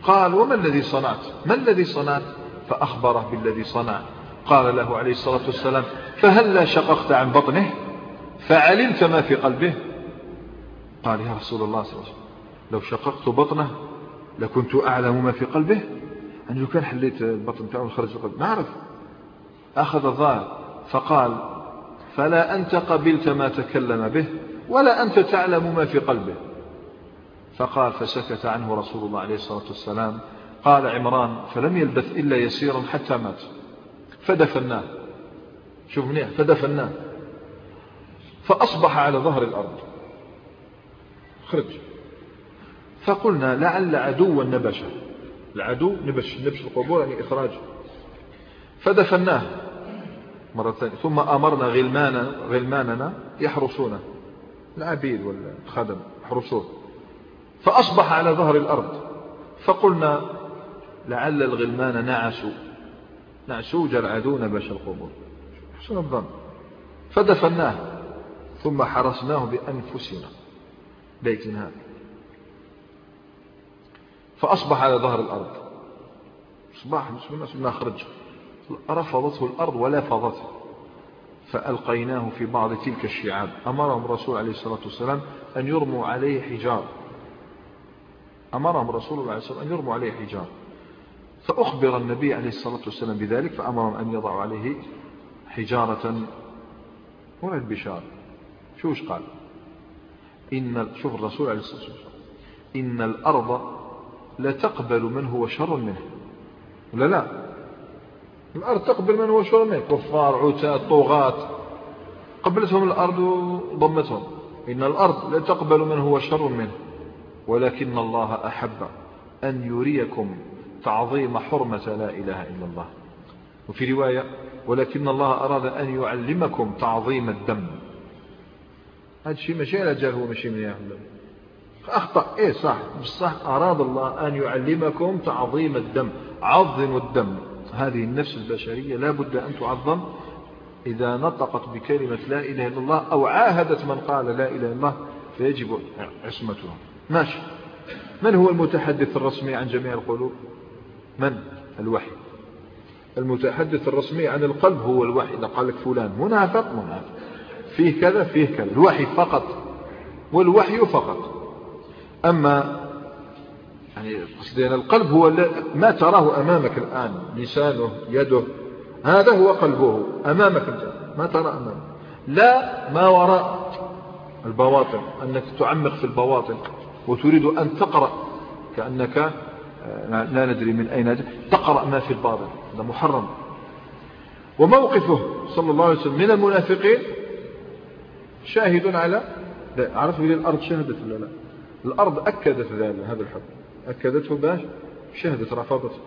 قال وما الذي صنعت؟ ما الذي صنعت؟ فأخبره بالذي صنع. قال له عليه الصلاة والسلام فهلا شققت عن بطنه؟ فعلمت ما في قلبه. قال يا رسول الله صلى الله عليه وسلم لو شققت بطنه لكنت أعلم ما في قلبه. أن لو كان حليت البطن تاعه وخرج القلب. ما أعرف أخذ الظاهر. فقال فلا أنت قبلت ما تكلم به ولا أنت تعلم ما في قلبه. فقال فسكت عنه رسول الله عليه الصلاة والسلام. قال عمران فلم يلبث إلا يسيرا حتى مات. فدفناه. شوف منيح. فدفناه. فأصبح على ظهر الأرض. خرج. فقلنا لعل عدوا نبشه العدو نبش نبش القبور يعني إخراج. فدفناه مرة ثانية. ثم أمرنا غلمانا غلماننا يحرسونه العبيد والخدم يحرسوه. فأصبح على ظهر الأرض. فقلنا لعل الغلمان نعسوا نعسوا جرعدون باش القبور. حسن الظن؟ فدفناه. ثم حرسناه بأنفسنا. بيت هذا فأصبح على ظهر الأرض. صباح بسم الله ثم خرج رفضته الأرض ولا فضته فألقيناه في بعض تلك الشعاب. أمرهم الرسول عليه الصلاة والسلام أن يرموا عليه حجار. أمرهم رسول الله عليه الصلاة والسلام أن يرموا عليه حجار. فأخبر النبي عليه الصلاة والسلام بذلك فأمرهم أن يضعوا عليه حجارة. هنا البشار. شوش قال؟ إن شوف الرسول عليه الصلاة والسلام. إن الأرض لا تقبل من هو شر منه. ولا لا؟ الأرض تقبل من هو شر منه. كفار عتاة طغاة. قبلتهم الأرض وضمتهم. إن الأرض لا تقبل من هو شر منه. ولكن الله أحب أن يريكم تعظيم حرمة لا إله إلا الله. وفي رواية ولكن الله أراد أن يعلمكم تعظيم الدم. هذا الشيء ماشي على جال هو ماشي من أخطأ. إيه صح. بصح أراد الله أن يعلمكم تعظيم الدم. عظم الدم. هذه النفس البشرية لا بد أن تعظم. إذا نطقت بكلمة لا إله إلا الله أو عاهدت من قال لا إله إلا الله فيجب عصمتها ماشي. من هو المتحدث الرسمي عن جميع القلوب؟ من؟ الوحي. المتحدث الرسمي عن القلب هو الوحي. إذا قال لك فلان منافق منافق. فيه كذا فيه كذا. الوحي فقط. والوحي فقط. أما يعني قصدي القلب هو ما تراه أمامك الآن لسانه يده هذا هو قلبه أمامك انت ما ترى أمامك لا ما وراء البواطن أنك تعمق في البواطن وتريد أن تقرأ كأنك آه، لا ندري من أين تقرأ ما في الباطن هذا محرم. وموقفه صلى الله عليه وسلم من المنافقين شاهد على عرف لي الأرض شهدت ولا لا. الأرض أكدت هذا الحكم. أكدته باش؟ شهدت رفضته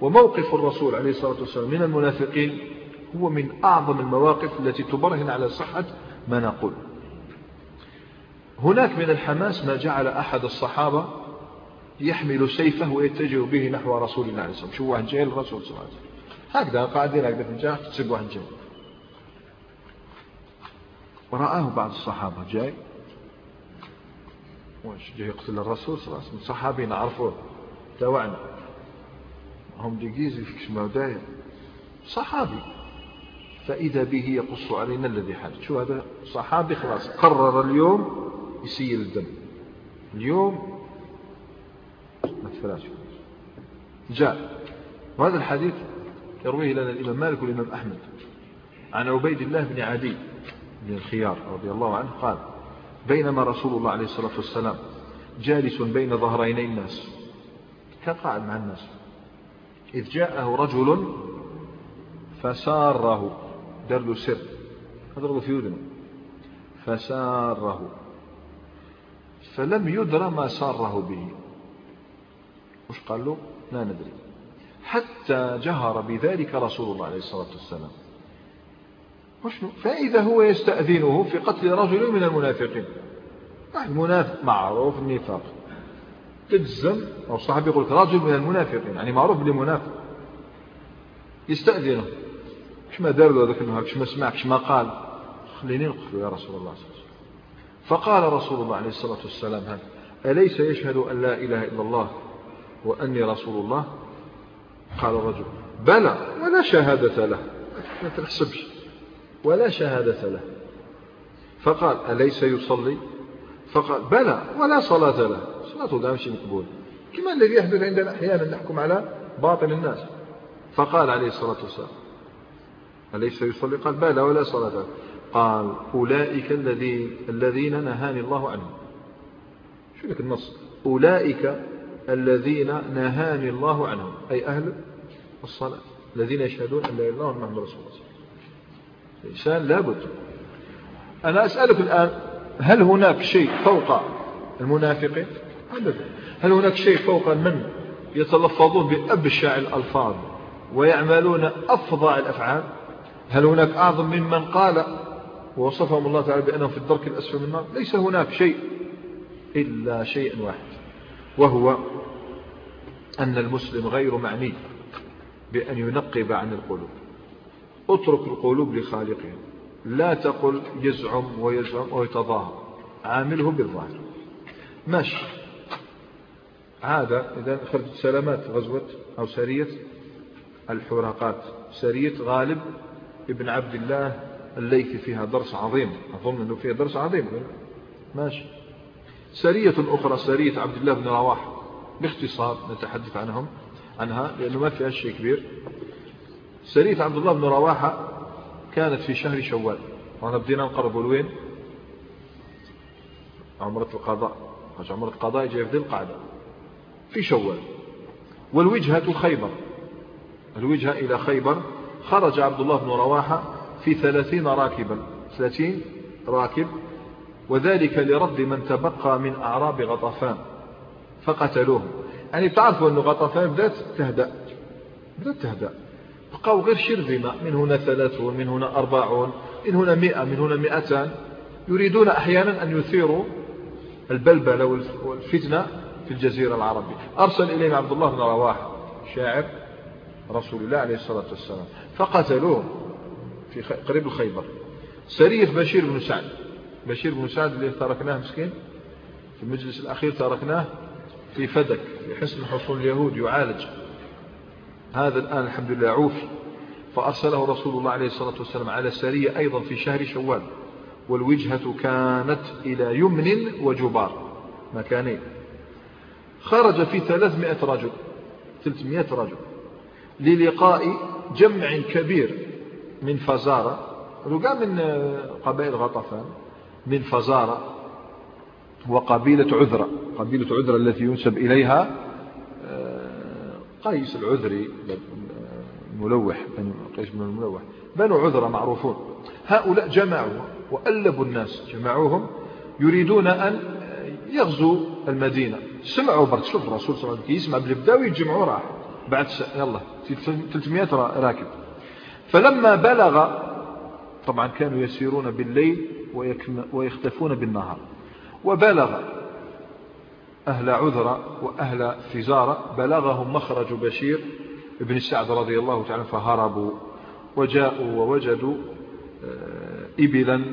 وموقف الرسول عليه الصلاة والسلام من المنافقين هو من أعظم المواقف التي تبرهن على صحة ما نقول. هناك من الحماس ما جعل أحد الصحابة يحمل سيفه ويتجه به نحو رسول الله عليه الصلاة والسلام. شو واحد جاي الرسول صلى الله عليه وسلم؟ هكذا قاعدين هكذا في الجاه تسيب واحد جاي. ورآه بعض الصحابة جاي. واش يقتل الرسول صلى الله عليه وسلم. صحابي نعرفوه. تاوعنا هم ديجيزي في كشما داير صحابي. فإذا به يقص علينا الذي حدث شو هذا؟ صحابي خلاص. قرر اليوم يسيل الدم. اليوم ما تفلاش جاء. وهذا الحديث يرويه لنا الإمام مالك والإمام أحمد. عن عبيد الله بن عدي بن الخيار رضي الله عنه قال بينما رسول الله عليه الصلاة والسلام جالس بين ظهريني الناس كقاعد مع الناس. إذ جاءه رجل فساره له سر هذا في أذنه فساره. فلم يدرى ما ساره به. وش قال له؟ لا ندري. حتى جهر بذلك رسول الله عليه الصلاة والسلام. وشنو؟ فإذا هو يستأذنه في قتل رجل من المنافقين. المنافق معروف النفاق. تجزم أو الصحابي يقول لك رجل من المنافقين يعني معروف بلي منافق. يستأذنه. كش ما دار له ذاك النهار ما سمع؟ كش ما قال؟ خليني نقتله يا رسول الله صلى الله عليه وسلم. فقال رسول الله عليه الصلاة والسلام هذا أليس يشهد أن لا إله إلا الله وأني رسول الله؟ قال الرجل بلى ولا شهادة له. ما تحسبش. ولا شهادة له. فقال أليس يصلي؟ فقال بلى ولا صلاة له. صلاته لا مش مقبول. كما الذي يحدث عندنا أحيانا نحكم على باطن الناس. فقال عليه الصلاة والسلام أليس يصلي؟ قال بلى ولا صلاة له. قال أولئك الذين الذين نهاني الله عنهم. شو لك النص؟ أولئك الذين نهاني الله عنهم. أي أهل الصلاة. الذين يشهدون أن لا إله إلا الله محمد رسول الله. الإنسان لابد. أنا أسألك الآن هل هناك شيء فوق المنافقين؟ أبدا. هل هناك شيء فوق من يتلفظون بأبشع الألفاظ ويعملون أفظع الأفعال؟ هل هناك أعظم ممن قال ووصفهم الله تعالى بأنهم في الدرك الأسفل من النار؟ ليس هناك شيء إلا شيء واحد وهو أن المسلم غير معني بأن ينقب عن القلوب. اترك القلوب لخالقها لا تقل يزعم ويزعم ويتظاهر. عامله بالظاهر. ماشي. عاد إذا خرجت سلامات غزوة أو سرية الحراقات سرية غالب ابن عبد الله الليثي فيها درس عظيم. أظن أنه فيها درس عظيم. ماشي. سرية أخرى سرية عبد الله بن رواح باختصار نتحدث عنهم عنها لأنه ما فيها شيء كبير. سرية عبد الله بن رواحة كانت في شهر شوال. وأنا بدينا نقرب لوين عمرة القضاء. عمرة القضاء جاي في القعدة. في شوال. والوجهة خيبر. الوجهة إلى خيبر. خرج عبد الله بن رواحة في ثلاثين راكبا. ثلاثين راكب. وذلك لرد من تبقى من أعراب غطفان. فقتلوهم. يعني تعرفوا أن غطفان بدأت تهدأ. بدأت تهدأ. بقوا غير شرذمة. من هنا ثلاثون من هنا أربعون من هنا مئة من هنا مئتان. يريدون أحيانا أن يثيروا البلبلة والفتنة في الجزيرة العربية. أرسل إليهم عبد الله بن رواحة شاعر رسول الله عليه الصلاة والسلام فقتلوه في قريب الخيبر. سرية بشير بن سعد. بشير بن سعد اللي تركناه مسكين؟ في المجلس الأخير تركناه في فدك في حسن حصول اليهود يعالج. هذا الآن الحمد لله عوفي. فأرسله رسول الله عليه الصلاة والسلام على سرية أيضا في شهر شوال. والوجهة كانت إلى يمن وجبار. مكانين. خرج في ثلاثمائة رجل. ثلاثمائة رجل. للقاء جمع كبير من فزارة. رجع من قبائل غطفان. من فزارة وقبيلة عذرة. قبيلة عذرة التي ينسب إليها قيس العذري الملوح بنو قيس بن الملوح. بنو عذرة معروفون. هؤلاء جمعوا وألبوا الناس جمعوهم يريدون أن يغزوا المدينة. سمعوا برد شوف الرسول صلى الله عليه وسلم يسمع بالبداوي يجمعوا راح. بعد. يلا في 300 راكب. فلما بلغ طبعا كانوا يسيرون بالليل ويختفون بالنهار. وبلغ أهل عذرة وأهل فزارة بلغهم مخرج بشير ابن سعد رضي الله تعالى فهربوا وجاءوا ووجدوا آه، إبلا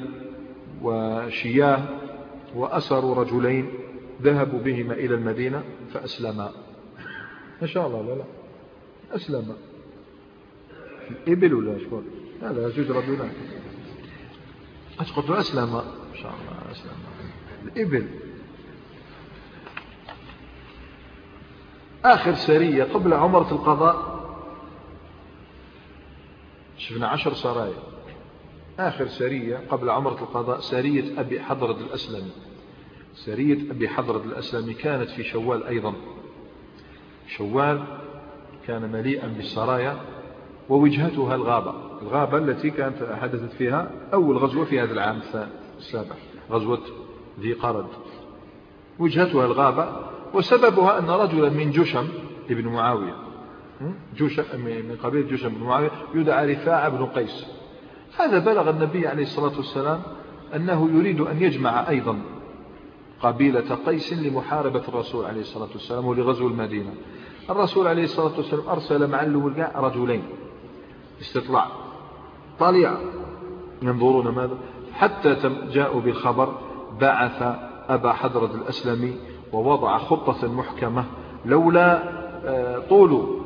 وشياه وأسروا رجلين ذهبوا بهما إلى المدينة فأسلما. ما شاء الله لا لا. أسلما الإبل ولا شكون لا لا زوج رجلان أتقول أسلم. ما شاء الله أسلم. الإبل. آخر سرية قبل عمرة القضاء. شفنا عشر سرايا. آخر سرية قبل عمرة القضاء سرية أبي حضرة الأسلمي. سرية أبي حضرة الأسلمي كانت في شوال أيضا. شوال كان مليئا بالسرايا ووجهتها الغابة. الغابة التي كانت حدثت فيها أول غزوة في هذا العام السابع. غزوة ذي قرد. وجهتها الغابة وسببها أن رجلا من جشم ابن معاوية. جشم من قبيلة جشم بن معاوية يدعى رفاعة بن قيس. هذا بلغ النبي عليه الصلاة والسلام أنه يريد أن يجمع أيضا قبيلة قيس لمحاربة الرسول عليه الصلاة والسلام ولغزو المدينة. الرسول عليه الصلاة والسلام أرسل مع الولقاء رجلين. استطلاع. طالع ينظرون ماذا؟ حتى جاءوا بالخبر بعث أبا حضرة الأسلمي ووضع خطة محكمة. لولا آه، طول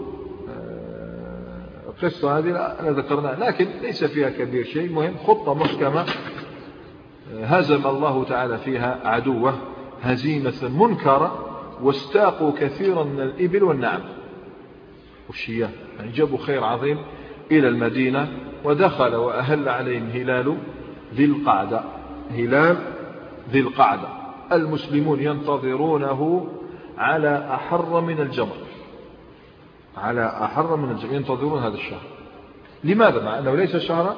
آه، القصة هذه لا ذكرناها. لكن ليس فيها كبير شيء. مهم خطة محكمة آه، هزم الله تعالى فيها عدوه هزيمة منكرة واستاقوا كثيرا من الإبل والنعم. والشياه يعني جابوا خير عظيم إلى المدينة ودخل وأهل عليهم هلال ذي القعدة. هلال ذي القعدة. المسلمون ينتظرونه على أحر من الجمر. على أحر من الجمر. ينتظرون هذا الشهر. لماذا؟ مع أنه ليس شهرا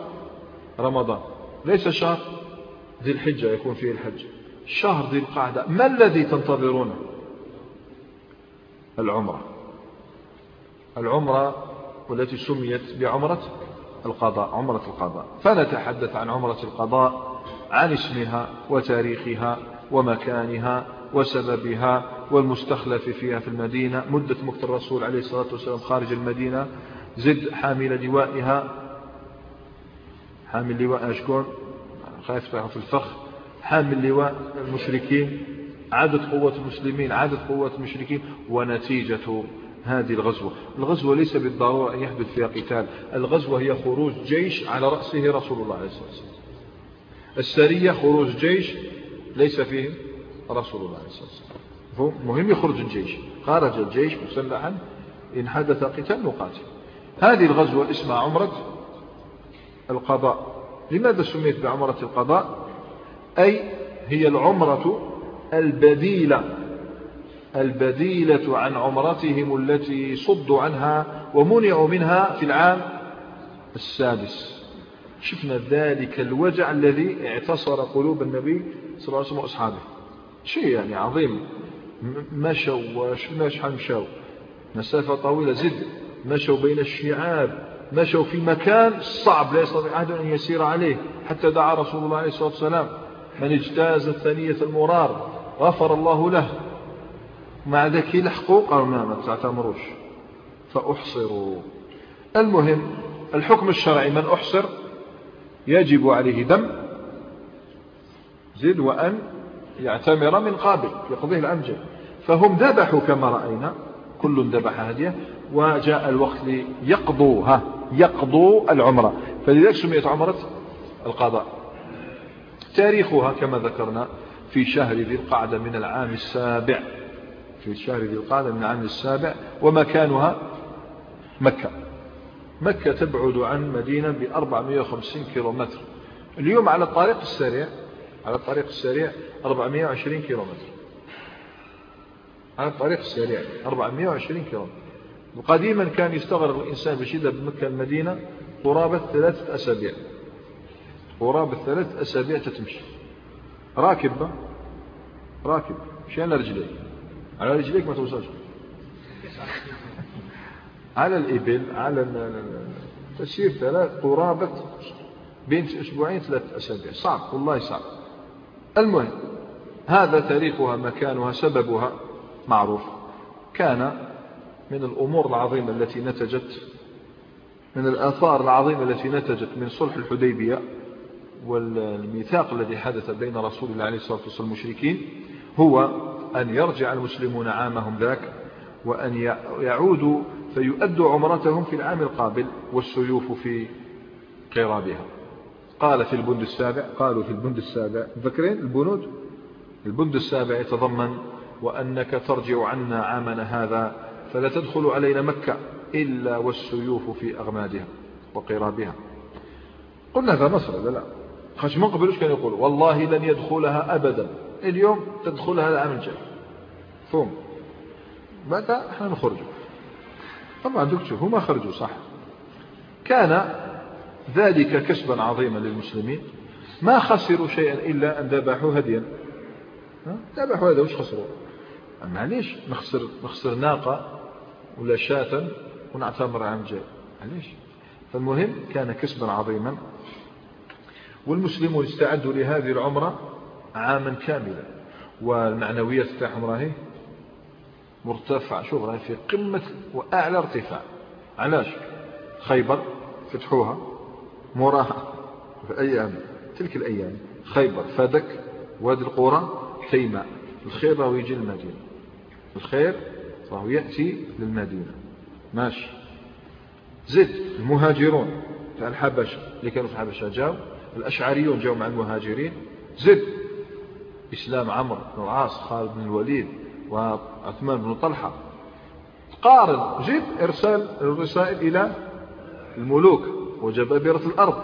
رمضان. ليس شهر ذي الحجة يكون فيه الحج. شهر ذي القعدة. ما الذي تنتظرونه العمرة. العمرة والتي سميت بعمرة القضاء عمرة القضاء. فنتحدث عن عمرة القضاء عن اسمها وتاريخها ومكانها وسببها والمستخلف فيها في المدينة. مدة مكت الرسول عليه الصلاة والسلام خارج المدينة. زد حامل لوائها حامل لواء أشكون. خايف في الفخ. حامل لواء المشركين. عدد قوة المسلمين عدد قوة المشركين. ونتيجة هذه الغزوة. الغزوة ليس بالضرورة أن يحدث فيها قتال. الغزوة هي خروج جيش على رأسه رسول الله عليه الصلاة والسلام. السرية خروج جيش ليس فيه رسول الله عليه الصلاة والسلام. مهم يخرج الجيش. خرج الجيش مسلحا إن حدث قتال نقاتل هذه الغزوة اسمها عمرة القضاء. لماذا سميت بعمرة القضاء؟ أي هي العمرة البديلة البديلة عن عمرتهم التي صدوا عنها ومنعوا منها في العام السادس. شفنا ذلك الوجع الذي اعتصر قلوب النبي صلى الله عليه وسلم وأصحابه. شيء يعني عظيم. مشوا وشفنا شحال مشوا مسافة طويلة زد. مشوا بين الشعاب. مشوا في مكان صعب لا يستطيع أحد أن يسير عليه حتى دعا رسول الله عليه الصلاة والسلام. من اجتاز الثانية المرار غفر الله له. مع ذلك يلحقوا قالوا ما تعتمروش. فأحصروا. المهم الحكم الشرعي من أحصر؟ يجب عليه دم زد وأن يعتمر من قابل يقضيه الأمجد. فهم ذبحوا كما رأينا كل ذبح هدية وجاء الوقت ليقضوها يقضوا العمرة. فلذلك سميت عمرة القضاء. تاريخها كما ذكرنا في شهر ذي القعدة من العام السابع. في شهر ذي القعدة من العام السابع ومكانها مكة. مكة تبعد عن مدينة ب 450 كيلومتر. اليوم على الطريق السريع على الطريق السريع 420 كيلومتر. على الطريق السريع 420 كيلومتر. وقديما كان يستغرق الإنسان باش يذهب من مكة المدينة قرابة ثلاثة أسابيع. قرابة ثلاثة أسابيع تتمشي. راكب راكب. مش على رجليك. على رجليك ما توصلش. على الإبل على تسير ثلاث قرابة بين أسبوعين ثلاثة أسابيع. صعب والله صعب. المهم هذا تاريخها مكانها سببها معروف. كان من الأمور العظيمة التي نتجت من الآثار العظيمة التي نتجت من صلح الحديبية والميثاق الذي حدث بين رسول الله عليه الصلاة والسلام والمشركين هو أن يرجع المسلمون عامهم ذاك وأن يعودوا فيؤدوا عمرتهم في العام القابل والسيوف في قرابها. قال في البند السابع قالوا في البند السابع ذكرين البنود؟ البند السابع يتضمن وأنك ترجع عنا عامنا هذا فلا تدخل علينا مكة إلا والسيوف في أغمادها وقرابها. قلنا هذا نصر لا لا؟ خش من قبلوش كان يقول؟ والله لن يدخلها أبدا. اليوم تدخلها العام الجاي. فهم. متى؟ إحنا نخرج طبعا دكتور هما خرجوا صح؟ كان ذلك كسبا عظيما للمسلمين. ما خسروا شيئا إلا أن ذبحوا هديا. ذبحوا هذا وش خسروا؟ معليش نخسر, نخسر ناقة ولا شاة ونعتمر عام جاي معليش. فالمهم كان كسبا عظيما. والمسلمون استعدوا لهذه العمرة عاما كاملا. والمعنويات تاعهم راهي مرتفع. شوف راهي في قمة وأعلى ارتفاع. علاش؟ خيبر فتحوها. موراها في أيام تلك الأيام. خيبر فدك وادي القرى تيماء الخير راهو يجي للمدينة. الخير راهو يأتي للمدينة. ماشي زد المهاجرون. تاع الحبشة. اللي كانوا في الحبشة جاو الأشعريون جاوا مع المهاجرين. زد إسلام عمرو بن العاص خالد بن الوليد وعثمان بن طلحة. قارن جد إرسال الرسائل إلى الملوك وجبابرة الأرض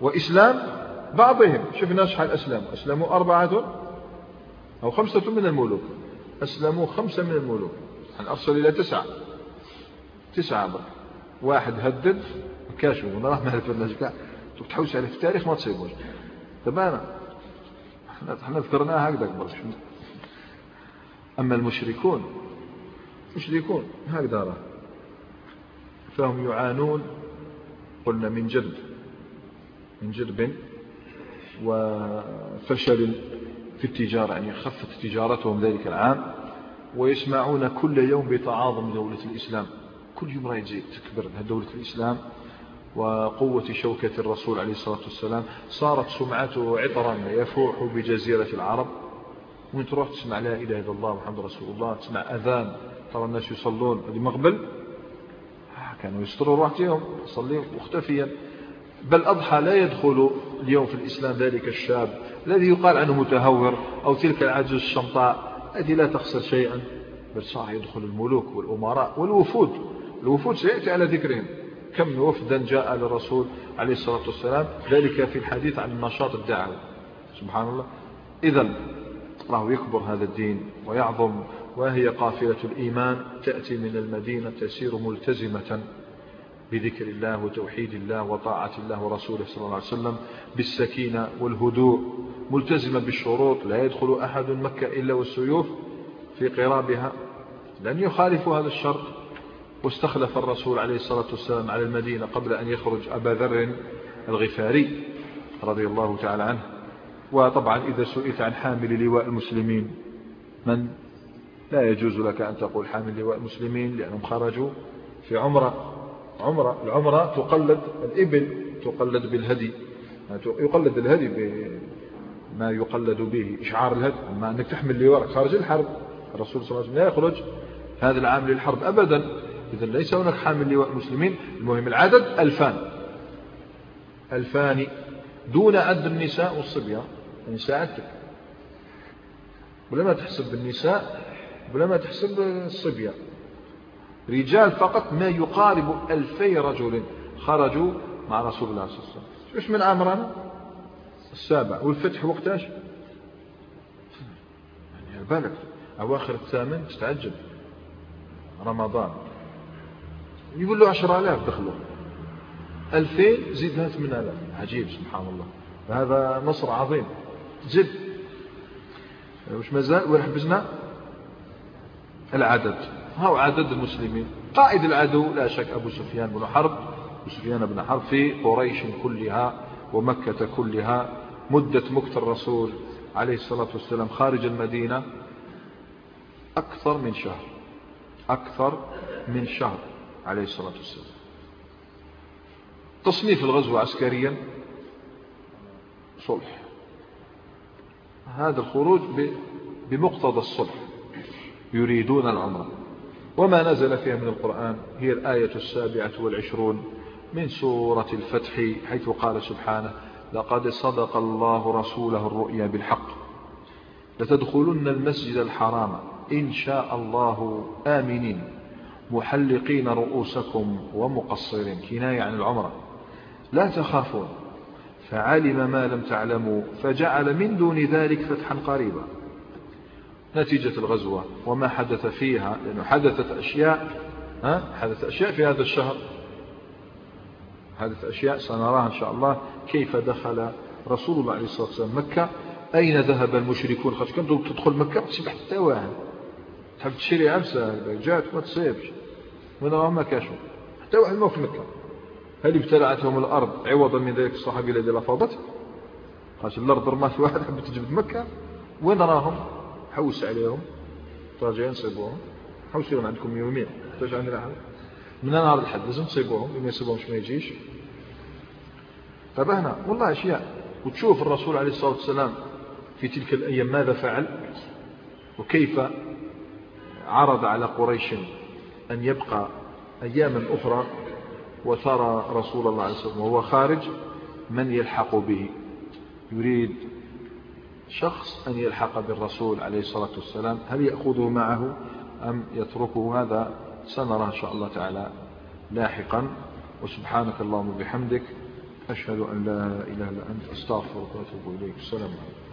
وإسلام بعضهم. شفنا شحال أسلموا؟ أسلموا أربعة أو خمسة من الملوك. أسلموا خمسة من الملوك. أن أرسل إلى تسعة. تسعة بقى. واحد هدد كاشف. من راح ما كاع تحوس عليه في التاريخ ما تصيبوش. دابا انا إحنا ذكرناها هكذا برك. أما المشركون مشركون هكذا. راه فهم يعانون قلنا من جد من جدب وفشل في التجارة يعني خفت تجارتهم ذلك العام ويسمعون كل يوم بتعاظم دولة الإسلام. كل يوم تزيد تكبر دولة الإسلام وقوة شوكة الرسول عليه الصلاة والسلام صارت سمعته عطرا يفوح بجزيرة العرب. وين تروح تسمع لا إله إلا الله محمد رسول الله تسمع أذان ترى الناس يصلون. هذه مقبل؟ كانوا يستروا روحتهم يصلي مختفيا. بل أضحى لا يدخل اليوم في الإسلام ذلك الشاب الذي يقال عنه متهور أو تلك العجوز الشمطاء. التي لا تخسر شيئا بل صار يدخل الملوك والأمراء والوفود. الوفود سيأتي على ذكرهم. كم وفدا جاء للرسول عليه الصلاة والسلام. ذلك في الحديث عن النشاط الدعوي سبحان الله. إذا راه يكبر هذا الدين ويعظم وهي قافلة الإيمان تأتي من المدينة تسير ملتزمة بذكر الله وتوحيد الله وطاعة الله ورسوله صلى الله عليه وسلم بالسكينة والهدوء ملتزمة بالشروط لا يدخل أحد مكة إلا والسيوف في قرابها. لن يخالف هذا الشرط. واستخلف الرسول عليه الصلاة والسلام على المدينة قبل أن يخرج أبا ذر الغفاري رضي الله تعالى عنه. وطبعا إذا سئلت عن حامل لواء المسلمين من؟ لا يجوز لك أن تقول حامل لواء المسلمين لأنهم خرجوا في عمرة. عمرة العمرة تقلد الإبل تقلد بالهدي. يقلد الهدي بما يقلد به إشعار الهدي. أما أنك تحمل لواء خارج الحرب الرسول صلى الله عليه وسلم لا يخرج هذا العام للحرب أبدا. إذا ليس هناك حامل لواء المسلمين. المهم العدد ألفان. ألفان دون عد النساء والصبيان. النساء عدك ولما تحسب بالنساء؟ ولما تحسب الصبيان رجال فقط ما يقارب ألفي رجل خرجوا مع رسول الله صلى الله عليه وسلم. من عمرنا السابع. والفتح وقتاش يعني بالك. أواخر الثامن تتعجب رمضان. يقول له عشر آلاف دخلوا ألفين زيد لها ثمان آلاف. عجيب سبحان الله. هذا نصر عظيم. زد وش مازال وين حبزنا العدد. هو عدد المسلمين. قائد العدو لا شك أبو سفيان بن حرب. أبو سفيان بن حرب في قريش كلها ومكة كلها. مدة مكت الرسول عليه الصلاة والسلام خارج المدينة أكثر من شهر. أكثر من شهر عليه الصلاة والسلام. تصنيف الغزو عسكريا صلح. هذا الخروج بمقتضى الصلح. يريدون العمره وما نزل فيها من القرآن هي الآية السابعة والعشرون من سورة الفتح حيث قال سبحانه لقد صدق الله رسوله الرؤيا بالحق. لتدخلن المسجد الحرام. إن شاء الله آمنين. محلقين رؤوسكم ومقصرين. كناية عن العمرة. لا تخافون. فعلم ما لم تعلموا فجعل من دون ذلك فتحا قريبا. نتيجة الغزوة وما حدث فيها لأنه حدثت أشياء ها؟ حدث أشياء في هذا الشهر. حدث أشياء سنراها إن شاء الله. كيف دخل رسول الله عليه الصلاة والسلام مكة؟ أين ذهب المشركون؟ خاطر كنت تدخل مكة تسيب حتى واحد تحب تشري عمسة جات ما تصيبش. ما كاشوا حتى واحد ما في مكة. هل ابتلعتهم الأرض عوضا من ذلك الصحابي الذي لفظت قالت الأرض رمات واحد حبت تجبد مكة. وين راهم؟ حوس عليهم. تراجعين صيبوهم. حوس لهم عندكم يومين ترجع عندنا أحد من نهار الحد لازم تصيبوهم. لما يصيبوهمش ما يجيش. طيب هنا والله أشياء وتشوف الرسول عليه الصلاة والسلام في تلك الأيام ماذا فعل؟ وكيف عرض على قريش أن يبقى أياما أخرى وترى رسول الله عليه والسلام وهو خارج من يلحق به. يريد شخص أن يلحق بالرسول عليه الصلاة والسلام. هل يأخذه معه أم يتركه؟ هذا سنرى إن شاء الله تعالى لاحقا. وسبحانك اللهم وبحمدك أشهد أن لا إله إلا أنت أستغفرك وأتوب إليك. السلام عليكم.